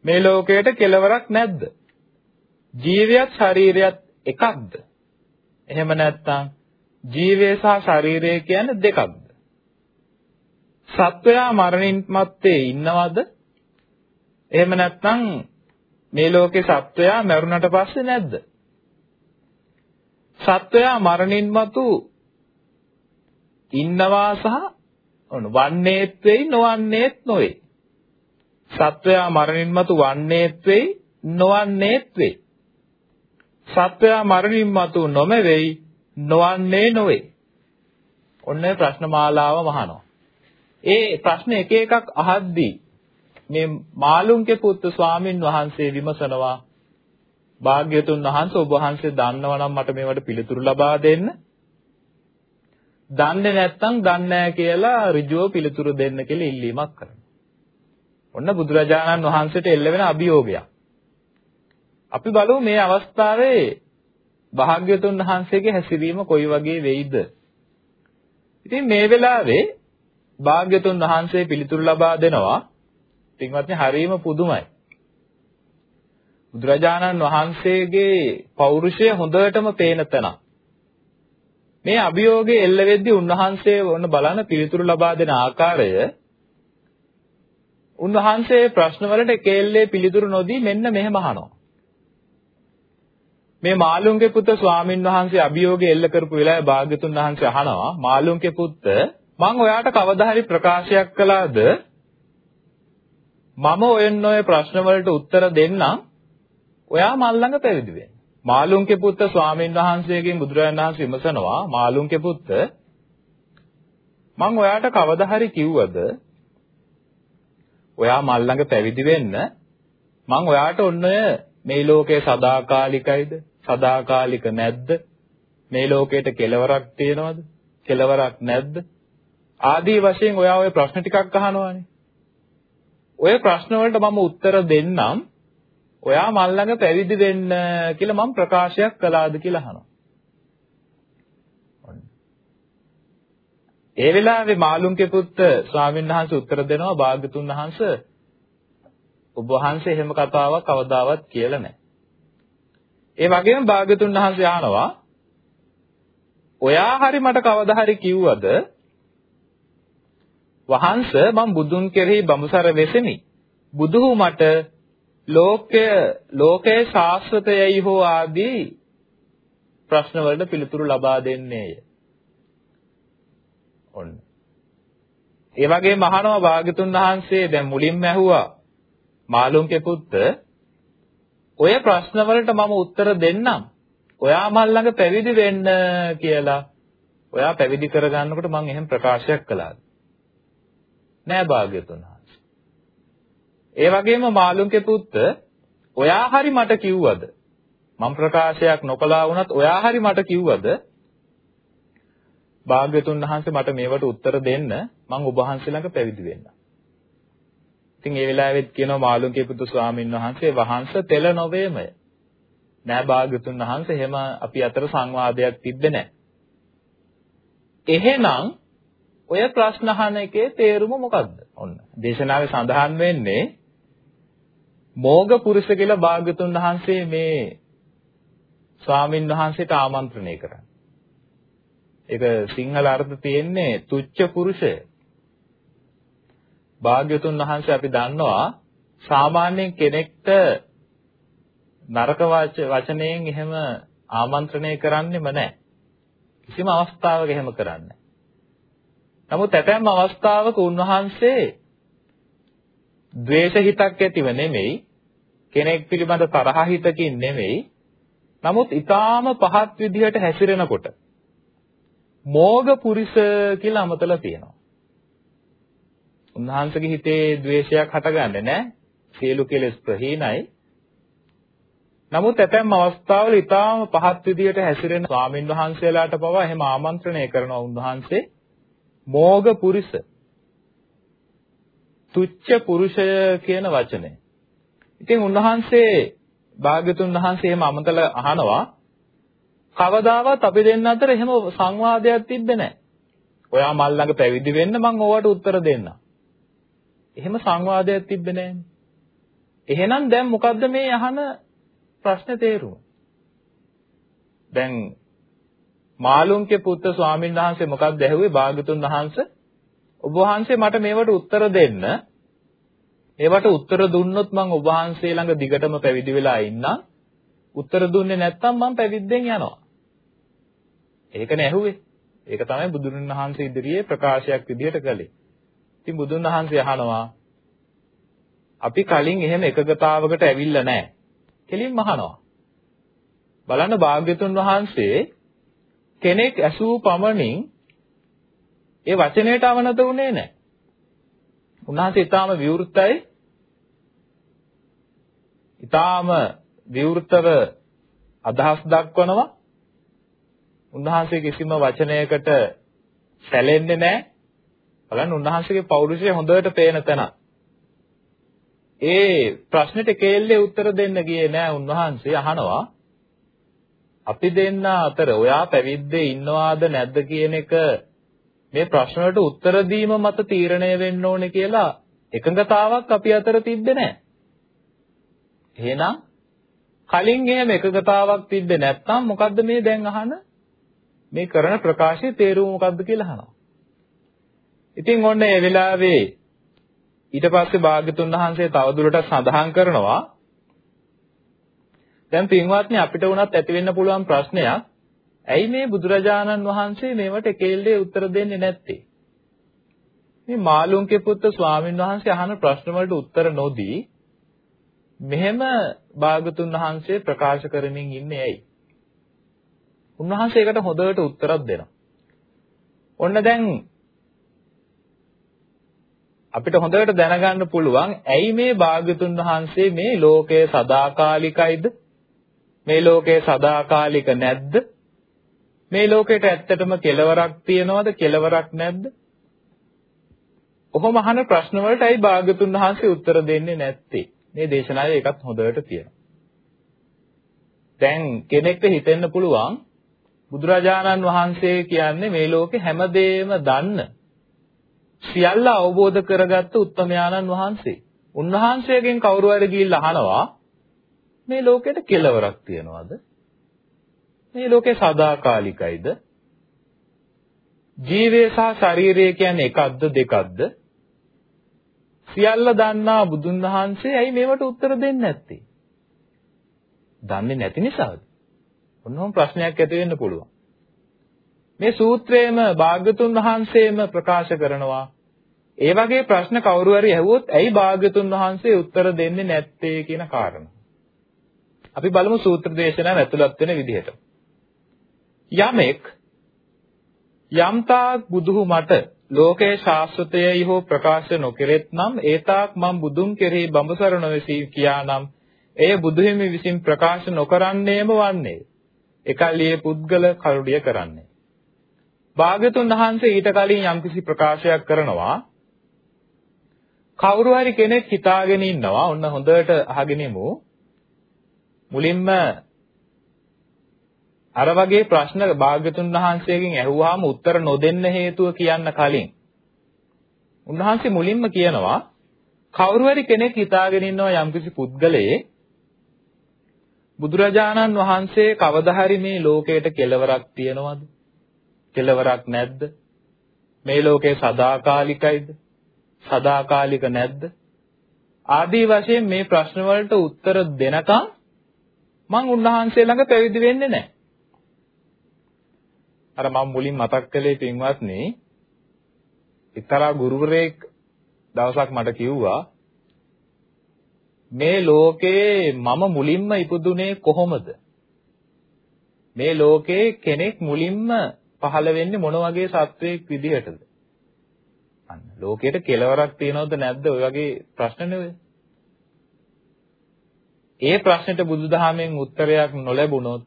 මේ ලෝකයට කෙලවරක් නැද්ද? ජීවියත් ශරීරයත් එකක්ද? එහෙම නැත්නම් ජීවය සහ ශරීරය කියන්නේ දෙකක්ද? සත්වයා මරණින් මත්තේ ඉන්නවද? එහෙම නැත්නම් මේ ලෝකේ සත්වයා මරුණට පස්සේ නැද්ද? සත්වයා මරණින් මතු ඉන්නවා සහ ඔන්න වන්නේත් වෙයි නොවන්නේත් නොවේ. සත්වයා මරණින් මතු වන්නේත් වෙයි නොවන්නේත් වෙයි. සත්වයා මරණින් මතු නොමෙවෙයි නොවන්නේ නොවේ. ඔන්න ප්‍රශ්න මාලාව මහනවා. ඒ ප්‍රශ්න එක එකක් අහද්දී මේ මාළුන්ගේ පුත්තු ස්වාමින් වහන්සේ විමසනවා භාග්‍යතුන් වහන්සේ ඔබ වහන්සේ දන්නවා නම් මට මේවට පිළිතුරු ලබා දෙන්න. දන්නේ නැත්නම් දන්නේ නැහැ කියලා ඍජුව පිළිතුරු දෙන්න කියලා ඉල්ලීමක් කරනවා. ඔන්න බුදුරජාණන් වහන්සේට එල්ල වෙන අභියෝගයක්. අපි බලමු මේ අවස්ථාවේ භාග්‍යතුන් වහන්සේගේ හැසිරීම කොයි වගේ වෙයිද? ඉතින් මේ වෙලාවේ භාග්‍යතුන් වහන්සේ පිළිතුරු ලබා දෙනවා. පින්වත්නි හරීම පුදුමයි. බුදුරජාණන් වහන්සේගේ පෞරුෂය හොඳටම පේන තැන. මේ අභියෝගේ එල්ල වෙද්දී උන්වහන්සේ වොන්න බලන පිළිතුරු ලබා දෙන ආකාරය උන්වහන්සේ ප්‍රශ්නවලට කෙල්ලේ පිළිතුරු නොදී මෙන්න මෙහෙම අහනවා. මේ මාළුන්ගේ පුත්‍ර ස්වාමින් වහන්සේ අභියෝගය එල්ල කරපු වෙලාවේ භාග්‍යතුන් වහන්සේ අහනවා මාළුන්ගේ පුත්‍ර මං ඔයාට කවදා හරි ප්‍රකාශයක් කළාද මම ඔයන් ඔය ප්‍රශ්න වලට උත්තර දෙන්නම් ඔයා මල් ළඟ පැවිදි වෙන්න. මාළුන්ගේ පුත්‍ර ස්වාමින් වහන්සේගෙන් බුදුරජාණන් වහන්සේ විමසනවා මාළුන්ගේ පුත්‍ර මං ඔයාට කවදා හරි කිව්වද ඔයා මල් ළඟ පැවිදි වෙන්න මං ඔයාට ඔන්න මේ ලෝකේ සදාකාලිකයිද සදාකාලික නැද්ද? මේ ලෝකයට කෙලවරක් තියෙනවද? කෙලවරක් නැද්ද? ආදී වශයෙන් ඔයා ওই ප්‍රශ්න ටිකක් අහනවානේ. ඔය ප්‍රශ්න වලට මම උත්තර දෙන්නම්. ඔයා මල් ළඟ පැවිදි වෙන්න කියලා මම ප්‍රකාශයක් කළාද කියලා අහනවා. ඒ වෙලාවේ මාළුන්ගේ පුත්ත ස්වාමීන් වහන්සේ උත්තර දෙනවා භාග්‍යතුන් වහන්සේ ඔබ වහන්සේ එහෙම කතාවක් කවදාවත් කියලා නැහැ. ඒ වගේම භාග්‍යතුන් වහන්සේ අහනවා ඔයා හරි මට කවදා හරි කිව්වද වහන්ස මම බුදුන් කෙරෙහි බඹසර වෙසෙමි බුදු මට ලෝකය ලෝකයේ ශාස්ත්‍රයයි හෝ ආදී ප්‍රශ්න වලට පිළිතුරු ලබා දෙන්නේය. ඔන්න. ඒ වගේම අහනවා භාග්‍යතුන් වහන්සේ දැන් මුලින්ම ඇහුවා මාළුන්ගේ පුත්ත ඔය ප්‍රශ්න වලට මම උත්තර දෙන්නම්. ඔයා මල් ළඟ පැවිදි වෙන්න කියලා. ඔයා පැවිදි කරගන්නකොට මම එහෙම ප්‍රකාශයක් කළාද? නෑ භාග්‍යතුන් වහන්සේ. ඒ වගේම මාළුන්ගේ පුත්ත ඔයා හරි මට කිව්වද? මම ප්‍රකාශයක් නොකළා වුණත් ඔයා හරි මට කිව්වද? භාග්‍යතුන් වහන්සේ මට මේවට උත්තර දෙන්න මම ඔබ වහන්සේ ළඟ පැවිදි වෙන්න. ඉතින් ඒ වෙලාවෙත් කියනවා මාළුන්ගේ පුතු ස්වාමීන් වහන්සේ වහන්ස තෙල නොවේමය. නෑ භාග්‍යතුන් වහන්සේ එහෙම අපි අතර සංවාදයක් තිබ්බේ නෑ. එහෙනම් ඔය ප්‍රශ්න අහන එකේ තේරුම මොකක්ද? ඔන්න. දේශනාවේ සඳහන් වෙන්නේ මෝග පුරුෂ කියලා භාග්‍යතුන් වහන්සේ මේ ස්වාමින් වහන්සේට ආමන්ත්‍රණය කරන්නේ. ඒක සිංහල අර්ථ තියෙන්නේ තුච්ච පුරුෂය. භාග්‍යතුන් වහන්සේ අපි දන්නවා සාමාන්‍යයෙන් කෙනෙක්ට නරක වචනයෙන් එහෙම ආමන්ත්‍රණය කරන්නෙම නැහැ. කිසිම අවස්ථාවක එහෙම කරන්නේ නමුත් ඇතැම් අවස්ථාවක උන්වහන්සේ ද්වේෂ හිතක් ඇතිව නෙමෙයි කෙනෙක් පිළිබඳ තරහ හිතකින් නෙමෙයි නමුත් ඊටාම පහත් විදිහට හැසිරෙනකොට මෝග පුරිස කියලා අමතලා තියෙනවා. උන්වහන්සේගේ හිතේ ද්වේෂයක් හටගන්නේ නැහැ. සියලු කෙලෙස් ප්‍රහීනයි. නමුත් ඇතැම් අවස්ථාවල ඊටාම පහත් විදියට හැසිරෙන ස්වාමින් වහන්සේලාට පවා එහෙම ආමන්ත්‍රණය කරනවා උන්වහන්සේ මෝග පුරිස තුච්ච පුරුෂය කියන වචනය. ඉතින් උන්වහන්සේ භාග්‍යතුන් වහන්සේ එහෙම අමතල අහනවා කවදාවත් අපි දෙන්න අතර එහෙම සංවාදයක් තිබ්බේ නැහැ. ඔයා මල් ළඟ පැවිදි වෙන්න මම ඕවට උත්තර දෙන්නම්. එහෙම සංවාදයක් තිබ්බේ නැහැ. එහෙනම් දැන් මොකද්ද මේ අහන ප්‍රශ්නේ තේරුම? දැන් මාළුන්ගේ පුත්‍ර ස්වාමීන් වහන්සේ මොකක්ද ඇහුවේ? භාග්‍යතුන් වහන්සේ ඔබ වහන්සේ මට මේවට උත්තර දෙන්න. ඒවට උත්තර දුන්නොත් මම ඔබ වහන්සේ ළඟ දිගටම පැවිදි වෙලා ඉන්නම්. උත්තර දුන්නේ නැත්නම් මම පැවිද්දෙන් යනවා. ඒකනේ ඇහුවේ. ඒක තමයි බුදුන් වහන්සේ ඉදිරියේ ප්‍රකාශයක් විදිහට කළේ. ඉතින් බුදුන් වහන්සේ අහනවා අපි කලින් එහෙම එකගතාවකට ඇවිල්ලා නැහැ. කෙලින්ම අහනවා. බලන්න භාග්‍යතුන් වහන්සේ කෙනෙක් ඇසූ පමණින් ඒ වචනයට අවනත වුණේ නැහැ. උන්වහන්සේ ඊටාම විවෘතයි. ඊටාම විවෘතව අදහස් දක්වනවා. උන්වහන්සේ කිසිම වචනයකට සැලෙන්නේ නැහැ. බලන්න උන්වහන්සේගේ පෞරුෂය හොඳට පේන තැන. ඒ ප්‍රශ්නෙට කේල්ලේ උත්තර දෙන්න ගියේ නෑ උන්වහන්සේ අහනවා අපි දෙන්න අතර ඔයා පැවිද්දේ ඉන්නවාද නැද්ද කියන එක මේ ප්‍රශ්න වලට උත්තර දීම මත තීරණය වෙන්න ඕනේ කියලා එකඟතාවක් අපි අතර තිබ්බේ නැහැ. එහෙනම් කලින් එහෙම එකඟතාවක් තිබ්බේ නැත්නම් මොකද්ද මේ දැන් අහන මේ කරන ප්‍රකාශයේ තේරුම මොකද්ද කියලා අහනවා. ඉතින් ඔන්න ඒ වෙලාවේ ඊට පස්සේ භාග්‍යතුන් වහන්සේ තවදුරටත් සඳහන් කරනවා දැන් පින්වත්නි අපිට වුණත් ඇති වෙන්න පුළුවන් ප්‍රශ්නයක් ඇයි මේ බුදුරජාණන් වහන්සේ මේවට එකෙල්ලේ උත්තර දෙන්නේ නැත්තේ? මේ මාළුන්ගේ පුත්තු ස්වාමින් වහන්සේ අහන ප්‍රශ්න වලට උත්තර නොදී මෙහෙම භාගතුන් වහන්සේ ප්‍රකාශ කරමින් ඉන්නේ ඇයි? උන්වහන්සේ ඒකට හොඳට උත්තරයක් දෙනවා. ඔන්න දැන් අපිට හොඳට දැනගන්න පුළුවන් ඇයි මේ භාග්‍යතුන් වහන්සේ මේ ලෝකය සදාකාලිකයිද මේ ලෝකය සදාකාලික නැද්ද මේ ලෝකෙට ඇත්තටම කෙලවරක් තියනවද කෙලවරක් නැද්ද? ඔහොම අහන ප්‍රශ්න වලටයි භාග්‍යතුන් වහන්සේ උත්තර දෙන්නේ නැත්තේ. මේ දේශනාවේ ඒකත් හොඳට තියෙනවා. දැන් කෙනෙක්ට හිතෙන්න පුළුවන් බුදුරජාණන් වහන්සේ කියන්නේ මේ ලෝකේ හැමදේම දන්න සියල්ල අවබෝධ කරගත්ත උත්තමයාණන් වහන්සේ. උන්වහන්සේගෙන් කවුරු හරි ගිහිල්ලා අහනවා මේ ලෝකෙට කෙලවරක් තියනවද? මේ ලෝකේ සදාකාලිකයිද? ජීවය සහ ශරීරය කියන්නේ එකක්ද දෙකක්ද? සියල්ල දන්නා බුදුන් වහන්සේ ඇයි මේවට උත්තර දෙන්නේ නැත්තේ? දන්නේ නැති නිසාද? ඔන්නෝම ප්‍රශ්නයක් ඇති වෙන්න පුළුවන්. මේ සූත්‍රයේම භාග්‍යතුන් වහන්සේම ප්‍රකාශ කරනවා ඒ වගේ ප්‍රශ්න කවුරු හරි ඇහුවොත් ඇයි භාග්‍යතුන් වහන්සේ උත්තර දෙන්නේ නැත්තේ කියන කාරණා. අපි බලමු සූත්‍ර දේශනාව ඇතුළත් වෙන විදිහට. යමෙක් යම්තාක් බුදුහු මට ලෝකේ ශාස්ත්‍රයයි හෝ ප්‍රකාශ නොකෙරෙත් නම් ඒතාක් මම බුදුන් කෙරෙහි බඹසරණ වෙසි කියානම් එය බුදුහිමි විසින් ප්‍රකාශ නොකරන්නේම වන්නේ. එකල්ලියේ පුද්ගල කරුඩිය කරන්නේ. භාග්‍යතුන් වහන්සේ ඊට කලින් යම්කිසි ප්‍රකාශයක් කරනවා කවුරු හරි කෙනෙක් හිතාගෙන ඉන්නවා ඔන්න හොඳට අහගෙන ඉමු මුලින්ම අර වගේ ප්‍රශ්න භාග්‍යතුන් වහන්සේගෙන් ඇහුවාම උත්තර නොදෙන්න හේතුව කියන්න කලින් උන්වහන්සේ මුලින්ම කියනවා කවුරු හරි කෙනෙක් හිතාගෙන ඉන්නවා යම්කිසි පුද්ගලයේ බුදුරජාණන් වහන්සේ කවදා හරි මේ ලෝකයට කෙලවරක් තියනවද? කෙලවරක් නැද්ද? මේ ලෝකේ සදාකාලිකයිද? සදාකාලික නැද්ද? ආදී වශයෙන් මේ ප්‍රශ්න වලට උත්තර දෙනකම් මං උන්වහන්සේ ළඟ පැවිදි වෙන්නේ නැහැ. අර මම මුලින් මතක් කළේ පින්වත්නි එක්තරා ගුරුවරයෙක් දවසක් මට කිව්වා මේ ලෝකේ මම මුලින්ම ඉපදුනේ කොහොමද මේ ලෝකේ කෙනෙක් මුලින්ම පහළ වෙන්නේ මොන වගේ සත්වයක් විදිහටද? අන්න ලෝකයට කෙලවරක් තියනවද නැද්ද? ඔය වගේ ප්‍රශ්න නෙවෙයි. ඒ ප්‍රශ්නෙට බුදුදහමෙන් උත්තරයක් නොලැබුණොත්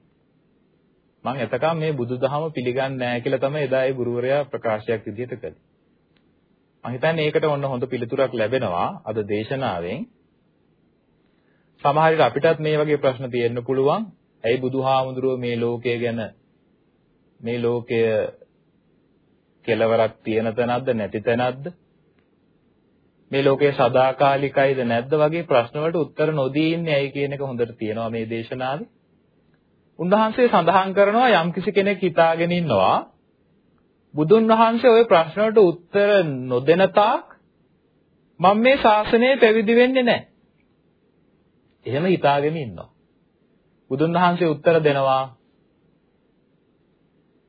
මම එතකම් මේ බුදුදහම පිළිගන්නේ නැහැ කියලා තමයි එදා ඒ ගුරුවරයා ප්‍රකාශයක් විදිහට කළේ. මම හිතන්නේ ඒකට ඔන්න හොඳ පිළිතුරක් ලැබෙනවා අද දේශනාවෙන්. සමහර විට අපිටත් මේ වගේ ප්‍රශ්න තියෙන්න පුළුවන්. ඇයි බුදුහාමුදුරුවෝ මේ ලෝකය ගැන මේ ලෝකය කෙලවරක් තියෙන තැනක්ද නැති තැනක්ද? මේ ලෝකය සදාකාලිකයිද නැද්ද වගේ ප්‍රශ්න වලට උත්තර නොදී ඉන්නේ ඇයි කියන එක හොඳට තියෙනවා මේ දේශනාවේ. උන්වහන්සේ සඳහන් කරනවා යම්කිසි කෙනෙක් හිතාගෙන ඉන්නවා බුදුන් වහන්සේ ওই ප්‍රශ්න වලට උත්තර නොදෙන තාක් මම මේ ශාසනය පැවිදි වෙන්නේ නැහැ. එහෙම හිතාගෙන ඉන්නවා. බුදුන් වහන්සේ උත්තර දෙනවා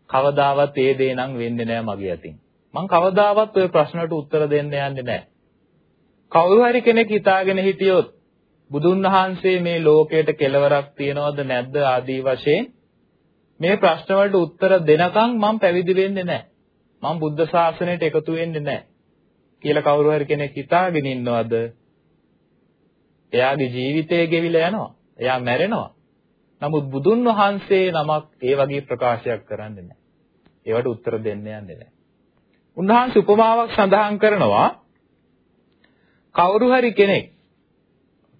කවදාවත් ඒ දේ නම් වෙන්නේ නැහැ මගේ අතින්. මං කවදාවත් ওই ප්‍රශ්නට උත්තර දෙන්න යන්නේ නැහැ. කවුරු හරි කෙනෙක් හිතාගෙන හිටියොත් බුදුන් වහන්සේ මේ ලෝකයට කෙලවරක් තියනවද නැද්ද ආදී වශයෙන් මේ ප්‍රශ්න වලට උත්තර දෙනකන් මම පැවිදි වෙන්නේ නැහැ. මම බුද්ධ ශාසනයට එකතු වෙන්නේ නැහැ. කියලා කවුරු හරි කෙනෙක් හිතාගෙන ඉන්නවද? එයාගේ ජීවිතය ගෙවිලා යනවා. එයා මැරෙනවා. නමුත් බුදුන් වහන්සේ නමක් ඒ වගේ ප්‍රකාශයක් කරන්නේ නැහැ. ඒවට උත්තර දෙන්න යන්නේ නැහැ. උන්වහන්සේ උපමාවක් සඳහන් කරනවා කවුරු හරි කෙනෙක්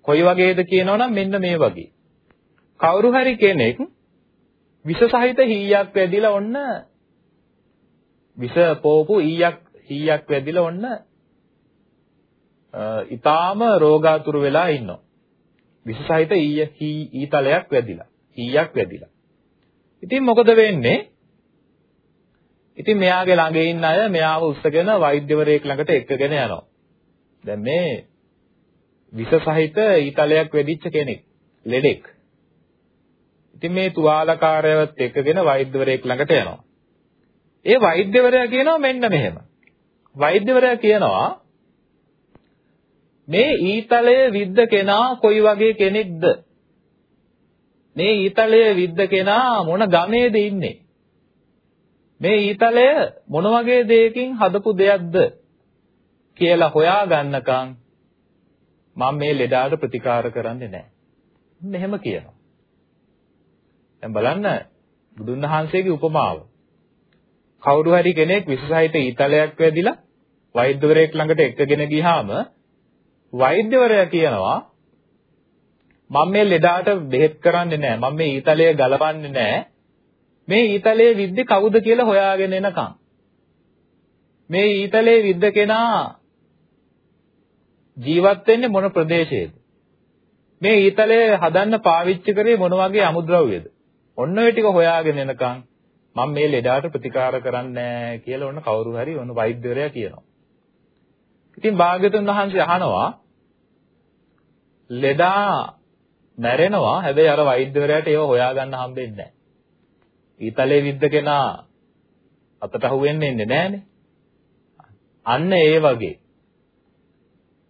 කොයි වගේද කියනවනම් මෙන්න මේ වගේ. කවුරු හරි කෙනෙක් විස සහිත හීයක් වැදිලා ඔන්න විස පෝපු ඊයක් හීයක් වැදිලා ඔන්න ඊටාම රෝගාතුරු වෙලා ඉන්නවා. විස සහිත ඊය ඊතලයක් වැදිලා. හීයක් වැදිලා. ඉතින් මොකද වෙන්නේ? ඉතින් මෙයාගේ ළඟ ඉන්න අය මෙයාව උස්සගෙන වෛද්‍යවරයෙක් ළඟට එක්කගෙන යනවා. දැන් මේ විස සහිත ඊතලයක් වෙදිච්ච කෙනෙක් ලෙඩෙක්. ඉතින් මේ තුවාලකාරයවත් එක්කගෙන වෛද්‍යවරයෙක් ළඟට යනවා. ඒ වෛද්‍යවරයා කියනවා මෙන්න මෙහෙම. වෛද්‍යවරයා කියනවා මේ ඊතලය විද්ද කෙනා කොයි වගේ කෙනෙක්ද? මේ ඊතලය විද්ද කෙනා මොන ගමේද ඉන්නේ? මේ ඊතලය මොන වගේ දෙයකින් හදපු දෙයක්ද කියලා හොයා ගන්නකම් මම මේ ලෙඩාට ප්‍රතිකාර කරන්නේ නැහැ. මෙහෙම කියනවා. දැන් බලන්න බුදුන් වහන්සේගේ උපමාව. කවුරු හරි කෙනෙක් විශේෂයිත ඊතලයක් වැදිලා වෛද්‍යවරයෙක් ළඟට එක්කගෙන ගියාම වෛද්‍යවරයා කියනවා මම මේ ලෙඩාට බෙහෙත් කරන්නේ නැහැ. මම මේ ඊතලය ගලවන්නේ නැහැ. මේ ඊතලයේ විද්ද කවුද කියලා හොයාගෙන එනකම්. මේ ඊතලයේ විද්ද කෙනා ජීවත් වෙන්නේ මොන ප්‍රදේශයේද? මේ ඊතලය හදන්න පාවිච්චි කරේ මොන වගේ අමුද්‍රව්‍යද? ඔන්න ඔය ටික හොයාගෙන එනකම් මම මේ ලෙඩාට ප්‍රතිකාර කරන්නේ කියලා ඔන්න කවුරු හරි ඔන්න වෛද්‍යවරයා කියනවා. ඉතින් භාග්‍යතුන් වහන්සේ අහනවා ලෙඩා මැරෙනවා හැබැයි අර වෛද්‍යවරයාට ඒව හොයාගන්න හම්බෙන්නේ නැහැ. ඊතලේ විද්ද කෙනා අතට අහුවෙන්නේ නැහනේ. අන්න ඒ වගේ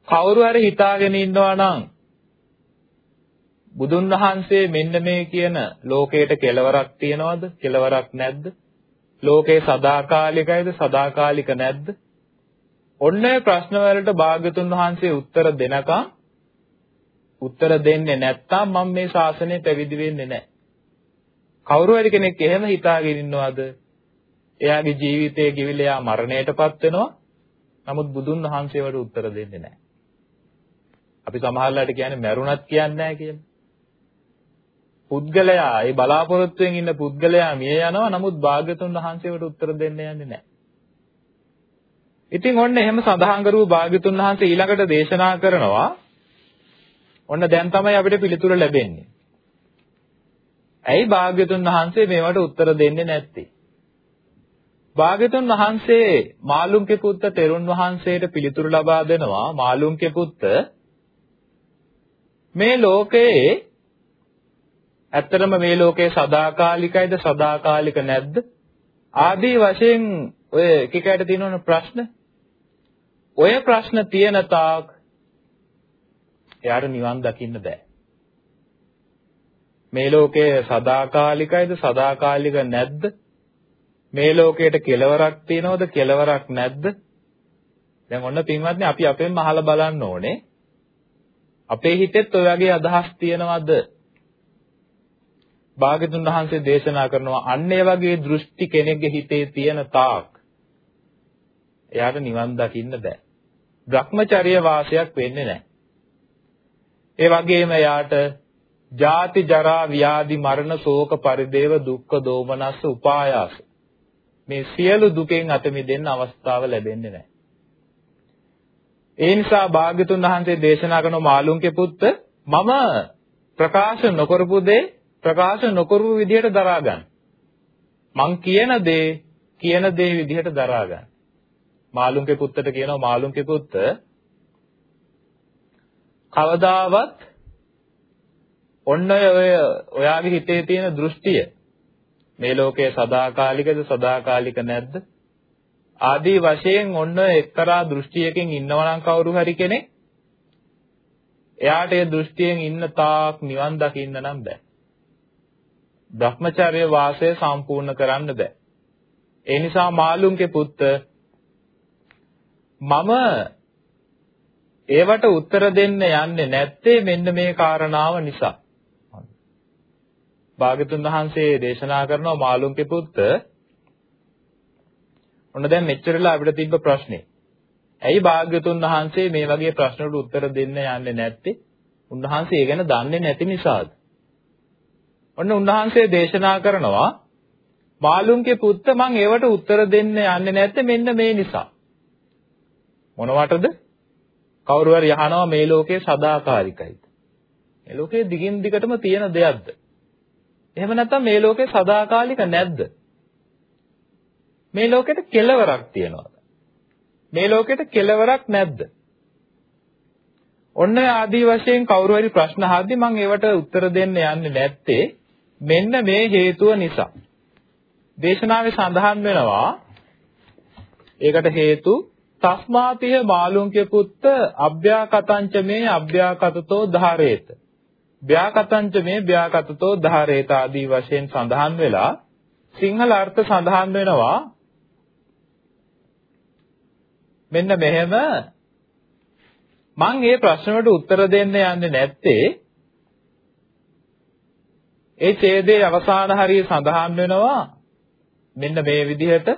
කවුරු හරි හිතාගෙන ඉන්නවා නම් බුදුන් වහන්සේ මෙන්න මේ කියන ලෝකයට කෙලවරක් තියනවද? කෙලවරක් නැද්ද? ලෝකේ සදාකාලිකයිද? සදාකාලික නැද්ද? ඔන්න ඒ ප්‍රශ්න වලට භාග්‍යතුන් වහන්සේ උත්තර දෙනකම් උත්තර දෙන්නේ නැත්තම් මම මේ ශාසනය පැවිදි වෙන්නේ නැහැ. කවුරු හරි කෙනෙක් එහෙම හිතාගෙන ඉන්නවද? එයාගේ ජීවිතය ගිවිලා එයා මරණයටපත් වෙනවා. නමුත් බුදුන් වහන්සේවට උත්තර දෙන්නේ නැහැ. අපි සමහරලාට කියන්නේ මැරුණත් කියන්නේ නැහැ කියලා. පුද්ගලයා ඒ බලාපොරොත්තුෙන් ඉන්න පුද්ගලයා මිය යනවා නමුත් භාග්‍යතුන් වහන්සේවට උත්තර දෙන්න යන්නේ නැහැ. ඉතින් ඔන්න එහෙම සඳහන් කරපු භාග්‍යතුන් වහන්සේ ඊළඟට දේශනා කරනවා ඔන්න දැන් තමයි අපිට පිළිතුර ලැබෙන්නේ. ඇයි භාග්‍යතුන් වහන්සේ මේවට උත්තර දෙන්නේ නැත්තේ? භාග්‍යතුන් වහන්සේ මාළුන්ගේ පුත්ත තෙරුන් වහන්සේට පිළිතුරු ලබා දෙනවා මාළුන්ගේ පුත්ත මේ ලෝකයේ ඇත්තටම මේ ලෝකේ සදාකාලිකයිද සදාකාලික නැද්ද? ආදී වශයෙන් ඔය එකකට තියෙනවනේ ප්‍රශ්න. ඔය ප්‍රශ්න තියෙන තාක් එයාට නිවන් දකින්න බෑ. මේ ලෝකයේ සදාකාලිකයිද සදාකාලික නැද්ද? මේ ලෝකයට කෙලවරක් තියනවද කෙලවරක් නැද්ද? දැන් ඔන්න පින්වත්නි අපි අපෙන්ම අහලා බලන්න ඕනේ. අපේ හිතෙත් ඔය වගේ අදහස් තියනවද? භාග්‍යතුන් වහන්සේ දේශනා කරනවා අන්න ඒ වගේ දෘෂ්ටි කෙනෙක්ගේ හිතේ තියෙන තාක් එයාට නිවන් දකින්න බෑ. Brahmacharya වාසයක් වෙන්නේ නැහැ. ඒ වගේම එයාට ජාති ජරා ව්‍යාධි මරණ ශෝක පරිදේව දුක්ඛ දෝමනස්ස උපායාස මේ සියලු දුකෙන් අත මිදෙන්න අවස්ථාව ලැබෙන්නේ නැහැ. ඒ නිසා භාග්‍යතුන් වහන්සේ දේශනා කරන මාළුන්ගේ පුත්ත මම ප්‍රකාශ නොකරපු දේ ප්‍රකාශ නොකරපු විදිහට දරා ගන්න. මං කියන දේ කියන දේ විදිහට දරා ගන්න. මාළුන්ගේ පුත්තට කියනවා මාළුන්ගේ පුත්ත කවදාවත් ඔන්න ඔය ඔයාගේ හිතේ තියෙන දෘෂ්ටිය මේ ලෝකයේ සදාකාලිකද සදාකාලික නැද්ද ආදී වශයෙන් ඔන්න එක්තරා දෘෂ්ටියකින් ඉන්නවා නම් කවුරු හරි කෙනෙක් එයාට ඒ දෘෂ්ටියෙන් ඉන්න තාක් නිවන් දකින්න නම් බෑ. Brahmacharya වාසය සම්පූර්ණ කරන්න බෑ. ඒ නිසා මාළුන්ගේ පුත්ත මම ඒවට උත්තර දෙන්න යන්නේ නැත්තේ මෙන්න මේ කාරණාව නිසා. භාගතුන් වහන්සේ දේශනා කරනවා මාළුන්ගේ පුත්ත ඔන්න දැන් මෙච්චරලා අපිට තිබ්බ ප්‍රශ්නේ. ඇයි භාග්‍යතුන් වහන්සේ මේ වගේ ප්‍රශ්නවලට උත්තර දෙන්න යන්නේ නැත්තේ? උන්වහන්සේ ඒ ගැන දන්නේ නැති නිසාද? ඔන්න උන්වහන්සේ දේශනා කරනවා මාළුන්ගේ පුත්ත මං ඒවට උත්තර දෙන්න යන්නේ නැත්තේ මෙන්න මේ නිසා. මොනවටද? කවුරු හරි අහනවා මේ ලෝකේ සදාකාලිකයිද? මේ ලෝකේ දිගින් දිගටම තියෙන දෙයක්ද? එහෙම නැත්නම් මේ ලෝකේ සදාකාලික නැද්ද? මේ ලෝකෙට කෙලවරක් තියනවාද? මේ ලෝකෙට කෙලවරක් නැද්ද? ඔන්න ආදී වශයෙන් කවුරු හරි ප්‍රශ්න අහද්දී මම ඒවට උත්තර දෙන්න යන්නේ නැත්තේ මෙන්න මේ හේතුව නිසා. දේශනාවේ සඳහන් වෙනවා ඒකට හේතු තස්මාතිය මාළුන්ගේ පුත්ත අභ්‍යාකතංච මේ අභ්‍යාකතතෝ ධාරේත. ව්‍යාකතංච මේ ව්‍යාකතතෝ ධාරේත ආදී වශයෙන් සඳහන් වෙලා සිංහල අර්ථ සඳහන් වෙනවා මෙන්න මෙහෙම මම මේ ප්‍රශ්නවලට උත්තර දෙන්න යන්නේ නැත්තේ ඒ ඡේදයේ අවසාන හරිය සඳහන් වෙනවා මෙන්න මේ විදිහට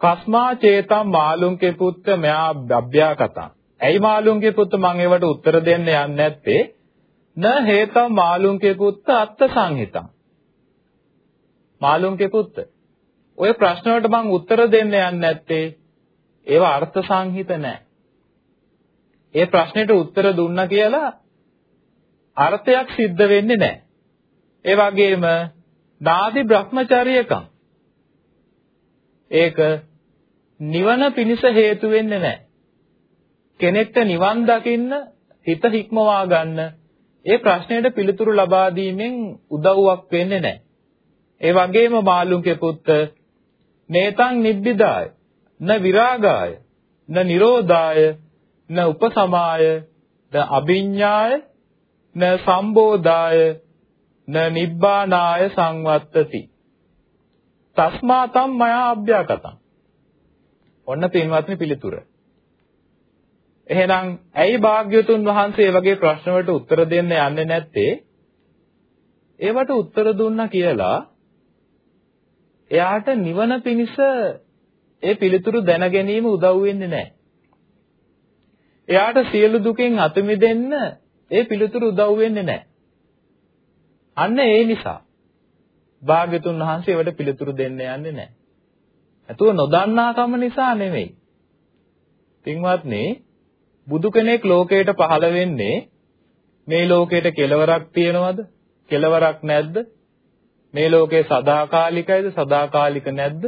කස්මා චේතම් මාළුන්ගේ පුත්ත මෙයා අභ්‍යාකතං. ඇයි මාළුන්ගේ පුත්ත මම ඒවට උත්තර දෙන්න යන්නේ නැත්තේ? න හේතම් මාළුන්ගේ පුත්ත අත්ත සංහිතං. මාළුන්ගේ පුත්ත. ඔය ප්‍රශ්න වලට මම උත්තර දෙන්න යන්නේ නැත්තේ ඒවා අර්ථ සංහිත නැහැ. ඒ ප්‍රශ්නෙට උත්තර දුන්නා කියලා අර්ථයක් සිද්ධ වෙන්නේ නැහැ. ඒ වගේම නාදි බ්‍රහ්මචර්යකම්. ඒක නිවන පිණිස හේතු වෙන්නේ නැහැ. කෙනෙක්ට නිවන් දකින්න හිත හික්මවා ගන්න ඒ ප්‍රශ්නයට පිළිතුරු ලබා දීමෙන් උදව්වක් වෙන්නේ නැහැ. ඒ වගේම මාළුන්ගේ පුත්ත නේතං නිබ්බිදාය. න විරාගාය. න නිරෝධාය. න උපසමාය. න අභිඤ්ඤාය. න සම්බෝධාය. න නිබ්බානාය සංවත්තති. තස්මාතම් මයා අභ්‍යාකතං ඔන්න පින්වත්නි පිළිතුර. එහෙනම් ඇයි භාග්‍යතුන් වහන්සේ මේ වගේ ප්‍රශ්න වලට උත්තර දෙන්න යන්නේ නැත්තේ? ඒවට උත්තර දුන්නා කියලා එයාට නිවන පිණිස ඒ පිළිතුරු දැන ගැනීම උදව් වෙන්නේ නැහැ. එයාට සියලු දුකෙන් අත මිදෙන්න ඒ පිළිතුරු උදව් වෙන්නේ නැහැ. අන්න ඒ නිසා භාග්‍යතුන් වහන්සේ ඒවට පිළිතුරු දෙන්න යන්නේ නැහැ. නැතුව නොදන්නාකම නිසා නෙමෙයි. පින්වත්නි බුදු කෙනෙක් ලෝකයට පහළ වෙන්නේ මේ ලෝකයට කෙලවරක් තියනවද? කෙලවරක් නැද්ද? මේ ලෝකේ සදාකාලිකයිද? සදාකාලික නැද්ද?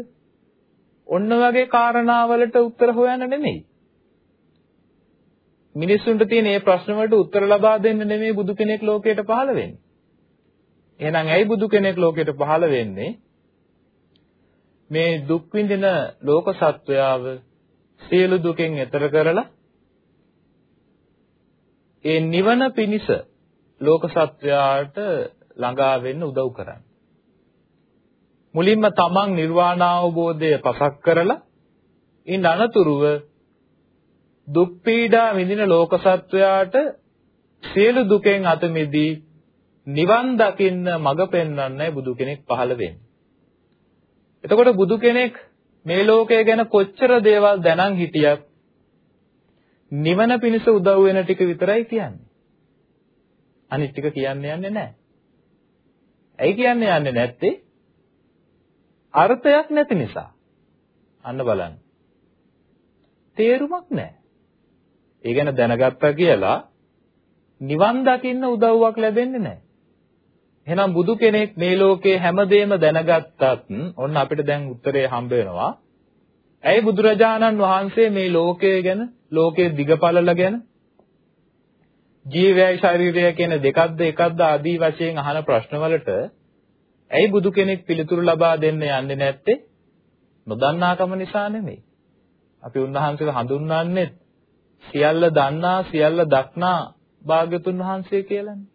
ඔන්න වගේ කාරණාවලට උත්තර හොයන්න නෙමෙයි. මිනිස්සුන්ට තියෙන මේ ප්‍රශ්න වලට උත්තර ලබා දෙන්න නෙමෙයි බුදු කෙනෙක් ලෝකයට පහළ වෙන්නේ. එහෙනම් ඇයි බුදු කෙනෙක් ලෝකයට පහළ වෙන්නේ? මේ දුක් විඳින ලෝක සත්වයාව සියලු දුකෙන් එතර කරලා ඒ නිවන පිණිස ලෝක සත්වයාට ළඟා වෙන්න උදව් කරන්නේ. මුලින්ම තමන් නිර්වාණ අවබෝධය පසක් කරලා ඉන් අනතුරුව දුක් පීඩා විඳින ලෝක සත්වයාට සියලු දුකෙන් අත මිදී නිවන් දකින්න මඟ පෙන්වන්නයි බුදු කෙනෙක් පහළ වෙන්නේ. එතකොට බුදු කෙනෙක් මේ ලෝකය ගැන කොච්චර දේවල් දැනන් හිටියත් නිවන පිණිස උදව් වෙන ටික විතරයි කියන්නේ. අනිත් ටික කියන්න යන්නේ නැහැ. ඇයි කියන්නේ යන්නේ නැත්තේ? අර්ථයක් නැති නිසා. අන්න බලන්න. තේරුමක් නැහැ. ඒ ගැන දැනගත්තා කියලා නිවන් දකින්න උදව්වක් ලැබෙන්නේ නැහැ. එහෙනම් බුදු කෙනෙක් මේ ලෝකේ හැමදේම දැනගත්තත් ඔන්න අපිට දැන් උත්තරේ හම්බ වෙනවා. ඇයි බුදුරජාණන් වහන්සේ මේ ලෝකය ගැන, ලෝකයේ දිගපළල ගැන, ජීවයයි ශරීරය කියන දෙකක්ද එකක්ද ආදී වශයෙන් අහන ප්‍රශ්නවලට ඇයි බුදු කෙනෙක් පිළිතුරු ලබා දෙන්න යන්නේ නැත්තේ? නොදන්නාකම නිසා නෙමෙයි. අපි උන්වහන්සේව හඳුන්වන්නේ සියල්ල දන්නා සියල්ල දක්නා භාග්‍යතුන් වහන්සේ කියලානේ.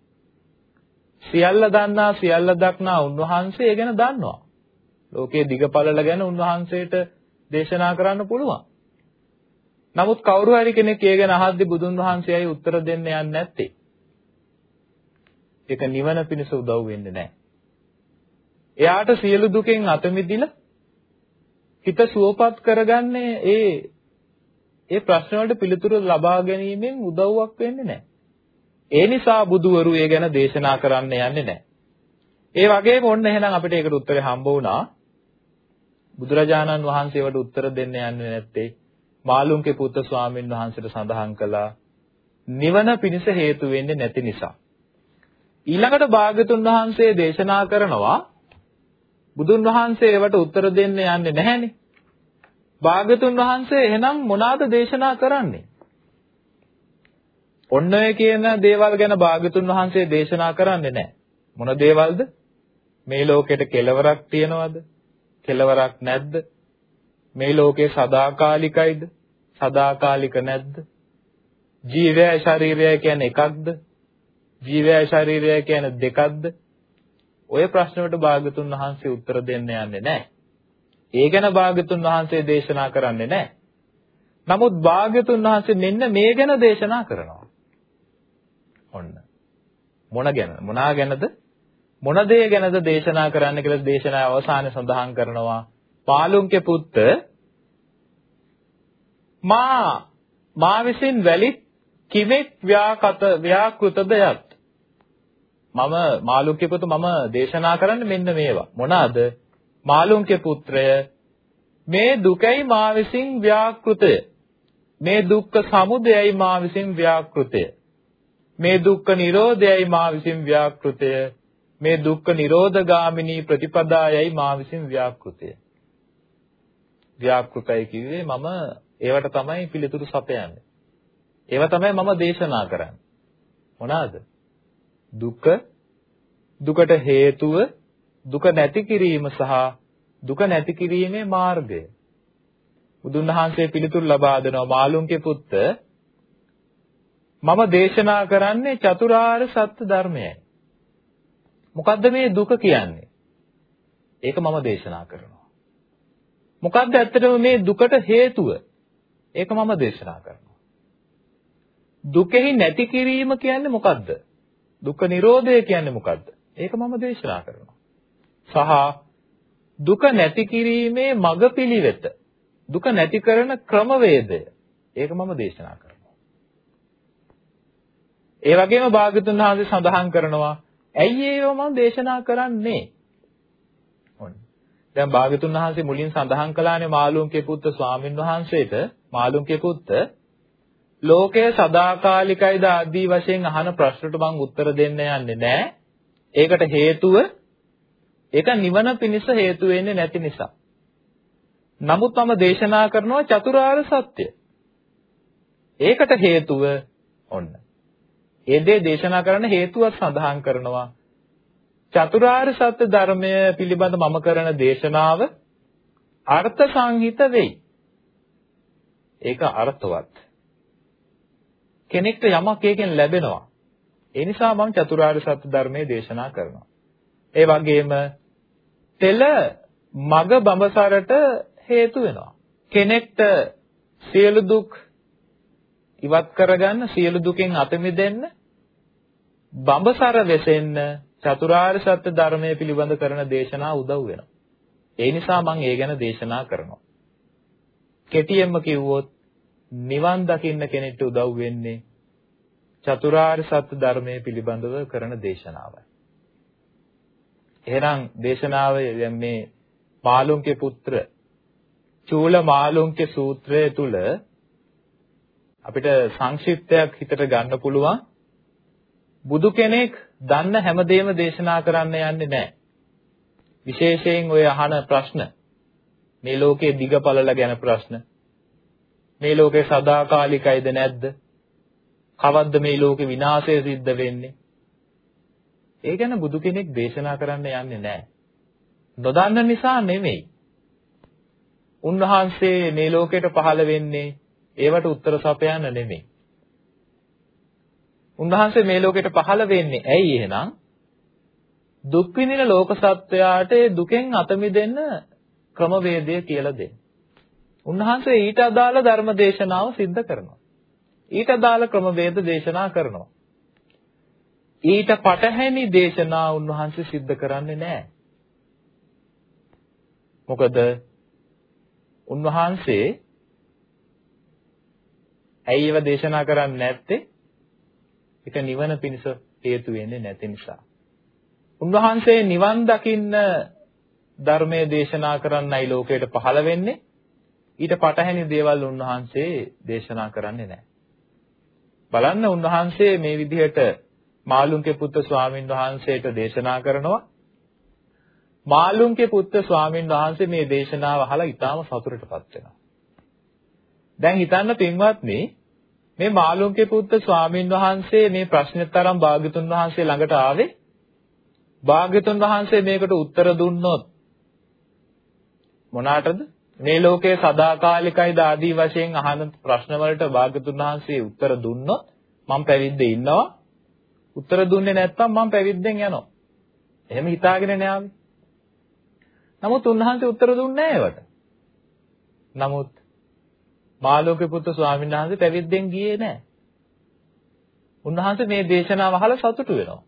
සියල්ල දන්නා සියල්ල දක්නා උන්වහන්සේ ඒ ගැන දන්නවා. ලෝකයේ දිගපළල ගැන උන්වහන්සේට දේශනා කරන්න පුළුවන්. නමුත් කවුරු හරි කෙනෙක් ඒ ගැන අහද්දී බුදුන් වහන්සේයි උත්තර දෙන්න යන්නේ නැත්තේ. ඒක නිවන පිණිස උදව් වෙන්නේ නැහැ. එයාට සියලු දුකෙන් අත මිදිලා හිත සුවපත් කරගන්නේ ඒ ඒ ප්‍රශ්න වලට පිළිතුරු ලබා ගැනීමෙන් උදව්වක් වෙන්නේ නැහැ. ඒ නිසා බුදුවරු ඒ ගැන දේශනා කරන්න යන්නේ නැහැ. ඒ වගේම ඔන්න එහෙනම් අපිට ඒකට උත්තරේ හම්බ වුණා. බුදුරජාණන් වහන්සේවට උත්තර දෙන්න යන්නේ නැත්තේ මාළුන්ගේ පුත්‍ර ස්වාමීන් වහන්සේට සඳහන් කළා නිවන පිණිස හේතු වෙන්නේ නැති නිසා. ඊළඟට භාග්‍යතුන් වහන්සේ දේශනා කරනවා බුදුන් වහන්සේ ඒවට උත්තර දෙන්න යන්නේ නැහැනේ. භාග්‍යතුන් වහන්සේ එහෙනම් මොනවාද දේශනා කරන්නේ? ඔන්න ඔය කියන දේවල් ගැන භාග්‍යතුන් වහන්සේ දේශනා කරන්නේ නැහැ. මොන දේවල්ද? මේ ලෝකෙට කෙලවරක් තියනවද? කෙලවරක් නැද්ද? මේ ලෝකේ සදාකාලිකයිද? සදාකාලික නැද්ද? ජීවය ශරීරය කියන්නේ එකක්ද? ජීවය ශරීරය කියන්නේ දෙකක්ද? ඔය ප්‍රශ්නවලට භාග්‍යතුන් වහන්සේ උත්තර දෙන්න යන්නේ නැහැ. ඒ ගැන භාග්‍යතුන් වහන්සේ දේශනා කරන්නේ නැහැ. නමුත් භාග්‍යතුන් වහන්සේ මෙන්න මේ ගැන දේශනා කරනවා. ඔන්න. මොන ගැන? මොනා ගැනද? මොන දේ ගැනද දේශනා කරන්න කියලා දේශනාවේ අවසානයේ සඳහන් කරනවා. පාලුන්ගේ පුත්ත මා මා විසින් වැලිත් කිවෙක් ව්‍යාකත ව්‍යාකෘතද යත් මම මාළුක්‍ය පුතු මම දේශනා කරන්නේ මෙන්න මේවා. මොනවාද මාළුන්ගේ පුත්‍රය මේ දුකයි මා විසින් ව්‍යාකෘතය. මේ දුක්ඛ සමුදයයි මා විසින් ව්‍යාකෘතය. මේ දුක්ඛ නිරෝධයයි මා විසින් ව්‍යාකෘතය. මේ දුක්ඛ නිරෝධගාමිනී ප්‍රතිපදායයි මා විසින් ව්‍යාකෘතය. ව්‍යාකෘතයි කිව්වේ මම ඒවට තමයි පිළිතුරු සපයන්නේ. ඒව තමයි මම දේශනා කරන්නේ. මොනවාද දුක දුකට හේතුව දුක නැති කිරීම සහ දුක නැති කිරීමේ මාර්ගය බුදුන් වහන්සේ පිළිතුරු ලබා දෙනවා මාළුන්ගේ පුත්ත මම දේශනා කරන්නේ චතුරාර්ය සත්‍ය ධර්මයයි. මොකද්ද මේ දුක කියන්නේ? ඒක මම දේශනා කරනවා. මොකද්ද ඇත්තටම මේ දුකට හේතුව? ඒක මම දේශනා කරනවා. දුකෙහි නැති කිරීම කියන්නේ මොකද්ද? දුක්ඛ නිරෝධය කියන්නේ මොකද්ද? ඒක මම දේශනා කරනවා. සහ දුක නැති කිරීමේ මඟපිලිවෙත දුක නැති කරන ක්‍රමවේදය ඒක මම දේශනා කරනවා. ඒ වගේම භාග්‍යතුන් වහන්සේ සඳහන් කරනවා ඇයි ඒව මම දේශනා කරන්නේ? ඔන්න. දැන් භාග්‍යතුන් වහන්සේ මුලින් සඳහන් කළානේ මාළුන්ගේ පුත්ත ස්වාමින් වහන්සේට මාළුන්ගේ පුත්ත ලෝකය සදාකාලිකයිද ආදී වශයෙන් අහන ප්‍රශ්නට මම උත්තර දෙන්න යන්නේ නැහැ. ඒකට හේතුව ඒක නිවන පිණිස හේතු වෙන්නේ නැති නිසා. නමුත් මම දේශනා කරනවා චතුරාර්ය සත්‍ය. ඒකට හේතුව ඔන්න. ඒ දේ දේශනා කරන්න හේතුවක් සඳහන් කරනවා. චතුරාර්ය සත්‍ය ධර්මය පිළිබඳ මම කරන දේශනාව අර්ථ සංහිත වෙයි. ඒක අර්ථවත්. කෙනෙක්ට යමක් ඒකෙන් ලැබෙනවා. ඒ නිසා මම චතුරාර්ය සත්‍ය ධර්මයේ දේශනා කරනවා. ඒ වගේම තෙල මග බඹසරට හේතු වෙනවා. කෙනෙක්ට සියලු දුක් ඉවත් කරගන්න සියලු දුකෙන් අත මිදෙන්න බඹසර වෙසෙන්න චතුරාර්ය සත්‍ය ධර්මයේ පිළිබඳ කරන දේශනා උදව් වෙනවා. ඒ නිසා මම ඒ ගැන දේශනා කරනවා. කෙටියෙන්ම කිව්වොත් නිවන් දකින්න කෙනෙක්ට උදව් වෙන්නේ චතුරාර්ය සත්‍ය ධර්මයේ පිළිබඳව කරන දේශනාවයි. එහෙනම් දේශනාවේ මේ මාළුන්ගේ පුත්‍ර චූල මාළුන්ගේ සූත්‍රය තුල අපිට සංක්ෂිප්තයක් හිතට ගන්න පුළුවන් බුදු කෙනෙක් දන්න හැමදේම දේශනා කරන්න යන්නේ නැහැ. විශේෂයෙන් ඔය අහන ප්‍රශ්න මේ ලෝකයේ දිගපළල ගැන ප්‍රශ්න මේ ලෝකේ සදාකාලිකයිද නැද්ද? කවද්ද මේ ලෝකේ විනාශය සිද්ධ වෙන්නේ? ඒ ගැන බුදු කෙනෙක් දේශනා කරන්න යන්නේ නැහැ. නොදන්න නිසා නෙමෙයි. උන්වහන්සේ මේ ලෝකයට පහළ වෙන්නේ ඒවට උත්තර සපයන්න නෙමෙයි. උන්වහන්සේ මේ ලෝකයට පහළ වෙන්නේ ඇයි එහෙනම්? දුක් විඳින ලෝක සත්වයාට ඒ දුකෙන් අත මිදෙන්න ක්‍රමවේදය කියලා දෙන්න. උන්වහන්සේ ඊට අදාළ ධර්ම දේශනාව සිද්ධ කරනවා. ඊට අදාළ ක්‍රමවේද දේශනා කරනවා. ඊට පටහැනි දේශනා උන්වහන්සේ සිද්ධ කරන්නේ නැහැ. මොකද උන්වහන්සේ ඇයි ඒව දේශනා කරන්නේ නැත්තේ? ඒක නිවන පිණිස හේතු වෙන්නේ නැති නිසා. උන්වහන්සේ නිවන් දකින්න ධර්මයේ දේශනා කරන්නයි ලෝකයට පහළ වෙන්නේ. ඊට පටහැනි දේවල් උන්වහන්සේ දේශනා කරන්නේ නැහැ. බලන්න උන්වහන්සේ මේ විදිහට මාළුන්ගේ පුත්‍ර ස්වාමින් වහන්සේට දේශනා කරනවා. මාළුන්ගේ පුත්‍ර ස්වාමින් වහන්සේ මේ දේශනාව අහලා ඊටාම සතුටටපත් වෙනවා. දැන් හිතන්න පින්වත්නි මේ මාළුන්ගේ පුත්‍ර ස්වාමින් වහන්සේ මේ ප්‍රශ්නෙත් තරම් භාග්‍යතුන් වහන්සේ ළඟට ආවේ භාග්‍යතුන් වහන්සේ මේකට උත්තර දුන්නොත් මොනාටද මේ ලෝකයේ සදාකාලිකයි ආදී වශයෙන් අහන ප්‍රශ්න වලට භාග්‍යතුන් වහන්සේ උත්තර දුන්නොත් මම පැවිද්දේ ඉන්නවා. උත්තර දුන්නේ නැත්නම් මම පැවිද්දෙන් යනවා. එහෙම හිතාගෙන නෑවි නමුත් උන්වහන්සේ උත්තර දුන්නේ නෑ ඒවට. නමුත් මාළෝකේ පුත්තු ස්වාමීන් වහන්සේ පැවිද්දෙන් ගියේ නෑ උන්වහන්සේ මේ දේශනාව අහලා සතුටු වෙනවා.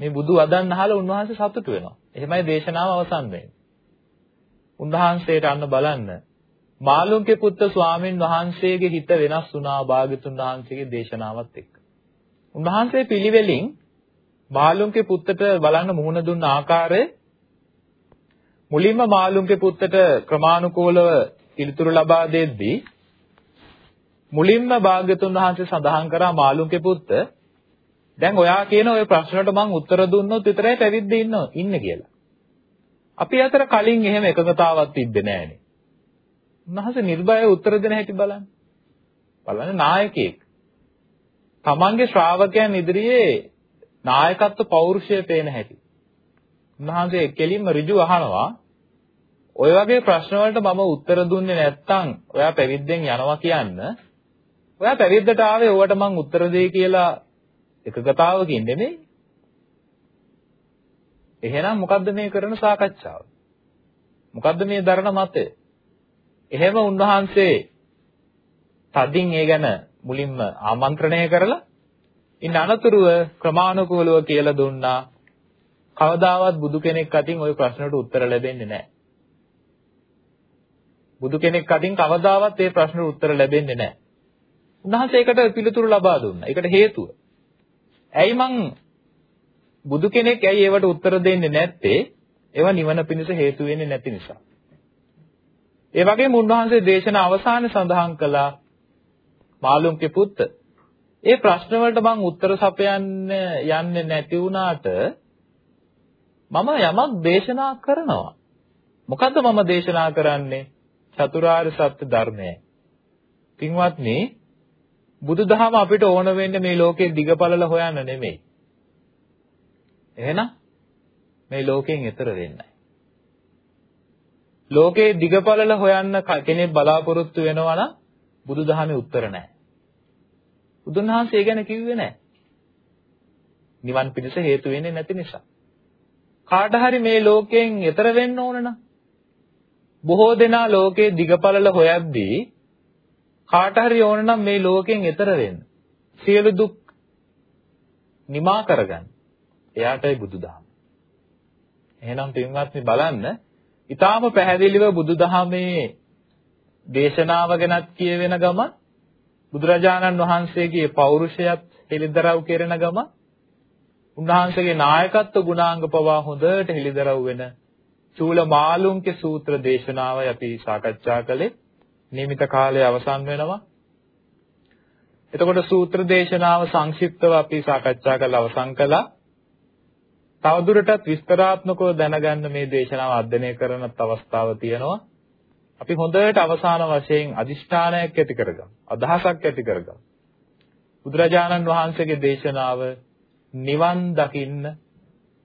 මේ බුදු වදන් අහලා උන්වහන්සේ සතුටු වෙනවා. එහෙමයි දේශනාව අවසන් වෙන්නේ. උන්වහන්සේට අන්න බලන්න මාළුන්ගේ පුත්‍ර ස්වාමීන් වහන්සේගේ හිත වෙනස් වුණා භාග්‍යතුන් වහන්සේගේ දේශනාවත් එක්ක. උන්වහන්සේ පිළිවෙලින් මාළුන්ගේ පුත්තට බලන්න මුහුණ දුන්න ආකාරය මුලින්ම මාළුන්ගේ පුත්තට ක්‍රමානුකූලව පිළිතුරු ලබා දෙද්දී මුලින්ම භාග්‍යතුන් වහන්සේ සඳහන් කරා මාළුන්ගේ පුත්ත දැන් ඔයා කියන ওই ප්‍රශ්නට මම උත්තර දුන්නොත් විතරයි පැවිද්ද ඉන්නේ කියලා. අපි අතර කලින් එහෙම එකඟතාවක් තිබ්බේ නෑනේ. උන්වහන්සේ නිර්භයව උත්තර දෙන හැටි බලන්න. බලන්න නායකයෙක්. තමන්ගේ ශ්‍රාවකයන් ඉදිරියේ නායකත්ව පෞරුෂය පේන හැටි. උන්වහන්සේ කෙලින්ම ඍජු අහනවා ඔය වගේ ප්‍රශ්න වලට මම උත්තර දුන්නේ නැත්නම් ඔයා පැවිද්දෙන් යනවා කියන්න ඔයා පැවිද්දට ආවේ ඔයාට මං උත්තර දෙයි කියලා එකගතාවකින් නෙමෙයි එහෙනම් මොකද්ද මේ කරන සාකච්ඡාව? මොකද්ද මේ දරණ මතය? එහෙම උන්වහන්සේ තදින් ඒ ගැන මුලින්ම ආමන්ත්‍රණය කරලා ඉන්න අනතුරුව ක්‍රමානුකූලව කියලා දුන්නා. කවදාවත් බුදු කෙනෙක් අතින් ওই ප්‍රශ්නට උත්තර ලැබෙන්නේ නැහැ. බුදු කෙනෙක් අතින් කවදාවත් මේ ප්‍රශ්නට උත්තර ලැබෙන්නේ නැහැ. උන්වහන්සේ ඒකට පිළිතුරු ලබා දුන්නා. ඒකට හේතුව. ඇයි මං බුදු කෙනෙක් ඇයි ඒවට උත්තර දෙන්නේ නැත්තේ? ඒවා නිවන පිණිස හේතු වෙන්නේ නැති නිසා. ඒ වගේම උන්වහන්සේ දේශන අවසානයේ සඳහන් කළා මාළුන්ගේ පුත්ත. ඒ ප්‍රශ්න වලට මම උත්තර සපයන්න යන්නේ නැති වුණාට මම යමක් දේශනා කරනවා. මොකද්ද මම දේශනා කරන්නේ? චතුරාර්ය සත්‍ය ධර්මය. පින්වත්නි බුදුදහම අපිට ඕන වෙන්නේ මේ ලෝකේ දිගපළල හොයන්න නෙමෙයි. එහෙනම් මේ ලෝකයෙන් එතර වෙන්නයි. ලෝකේ දිගපළල හොයන්න කෙනෙක් බලාපොරොත්තු වෙනවා නම් බුදුදහමේ උත්තර නැහැ. බුදුන් වහන්සේ ගැන කිව්වේ නැහැ. නිවන් පිණිස හේතු වෙන්නේ නැති නිසා. කාට හරි මේ ලෝකයෙන් එතර වෙන්න ඕන නම් බොහෝ දෙනා ලෝකේ දිගපළල හොයද්දී කාට හරි ඕන නම් මේ ලෝකෙන් එතර වෙන්න. සියලු දුක් නිමා කරගන්න. එයාටයි බුදුදහම. එහෙනම් පින්වත්නි බලන්න, ඊටාම පැහැදිලිව බුදුදහමේ දේශනාව ගැනත් කියවෙන ගම බුදුරජාණන් වහන්සේගේ පෞරුෂයත් හෙළිදරව් කෙරෙන ගම උන්වහන්සේගේ නායකත්ව ගුණාංග පවා හොඳට හෙළිදරව් වෙන චූල මාළුන්ගේ සූත්‍ර දේශනාවයි අපි සාකච්ඡා කළේ. නියමිත කාලය අවසන් වෙනවා. එතකොට සූත්‍ර දේශනාව සංක්ෂිප්තව අපි සාකච්ඡා කරලා අවසන් කළා. තවදුරටත් විස්තරාත්මකව දැනගන්න මේ දේශනාව අධ්‍යයනය කරනත් අවස්ථාව තියෙනවා. අපි හොඳට අවසාන වශයෙන් අදිෂ්ඨානයක් ඇති කරගමු. අදහසක් ඇති කරගමු. බුදුරජාණන් වහන්සේගේ දේශනාව නිවන් දකින්න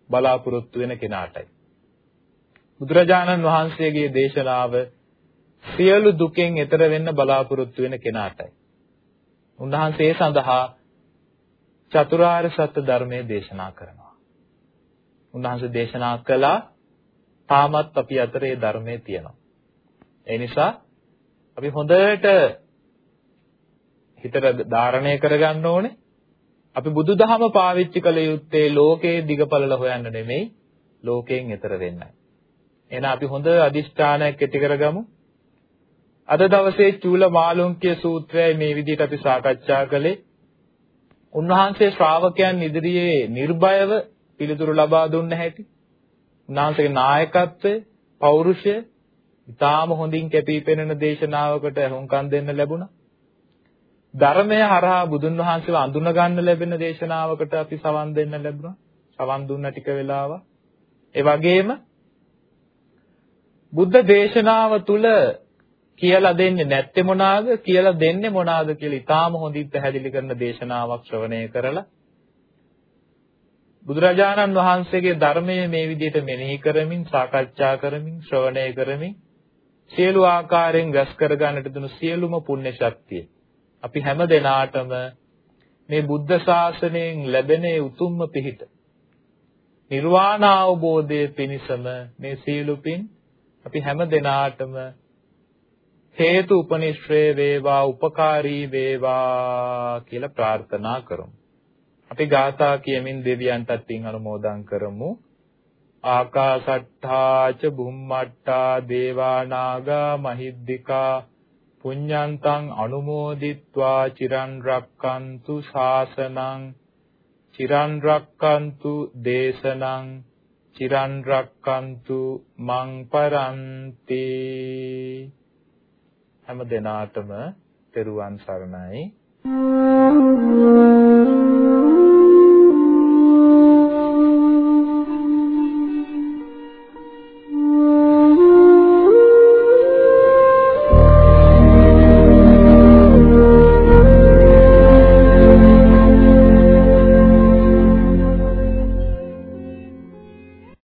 බලාපොරොත්තු වෙන කෙනාටයි. බුදුරජාණන් වහන්සේගේ දේශනාව සියලු දුකෙන් එතර වෙන්න බලාපොරොත්තු වෙන කෙනාටයි. උන්වහන්සේ සඳහා චතුරාර්ය සත්‍ය ධර්මයේ දේශනා කරනවා. උන්වහන්සේ දේශනා කළා තාමත් අපි අතරේ ධර්මයේ තියෙනවා. ඒ නිසා අපි හොඳට හිතට ධාරණය කරගන්න ඕනේ. අපි බුදුදහම පාවිච්චි කළ යුත්තේ ලෝකේ දිගපළල හොයන්න නෙමෙයි ලෝකයෙන් එතර වෙන්නයි. එහෙනම් අපි හොඳ අදිෂ්ඨානයක් ඇති කරගමු. අද දවසේ චූල මාළුන්කිය සූත්‍රයයි මේ විදිහට අපි සාකච්ඡා කළේ. උන්වහන්සේ ශ්‍රාවකයන් ඉදිරියේ නිර්භයව පිළිතුරු ලබා දුන්න හැටි. උන්වහන්සේගේ නායකත්වය, පෞරුෂය ඉතාම හොඳින් කැපී පෙනෙන දේශනාවකට හුම්කම් දෙන්න ලැබුණා. ධර්මය හරහා බුදුන් වහන්සේව අඳුන ගන්න ලැබෙන දේශනාවකට අපි සවන් දෙන්න ලැබුණා. සවන් දුන්න ටික වෙලාව. ඒ වගේම බුද්ධ දේශනාව තුල කියලා දෙන්නේ නැත්තේ මොනවාද කියලා දෙන්නේ මොනවාද කියලා ඊටාම හොඳින් පැහැදිලි කරන දේශනාවක් ශ්‍රවණය කරලා බුදුරජාණන් වහන්සේගේ ධර්මයේ මේ විදිහට මෙනෙහි කරමින් සාකච්ඡා කරමින් ශ්‍රවණය කරමින් සියලු ආකාරයෙන් රැස් කර ගන්නට දුණු සියලුම පුණ්‍ය ශක්තිය අපි හැම දිනාටම මේ බුද්ධ ශාසනයෙන් ලැබෙන උතුම්ම පිහිට නිර්වාණ අවබෝධයේ පිණසම මේ සීලු පින් අපි හැම දිනාටම හේතු උපනිශ්‍රේ වේවා උපකාරී වේවා කියලා ප්‍රාර්ථනා කරමු. අපි ගාථා කියමින් දෙවියන්ටත් පින් අනුමෝදන් කරමු. ආකාසට්ඨාච බුම්මට්ටා දේවානාගා මහිද්దికා පුඤ්ඤන්තං අනුමෝදිත්වා චිරන් රක්칸තු ශාසනං චිරන් රක්칸තු දේශනං චිරන් රක්칸තු මං පරන්ති හැම දිනාටම තෙරුවන් සරණයි Thank you.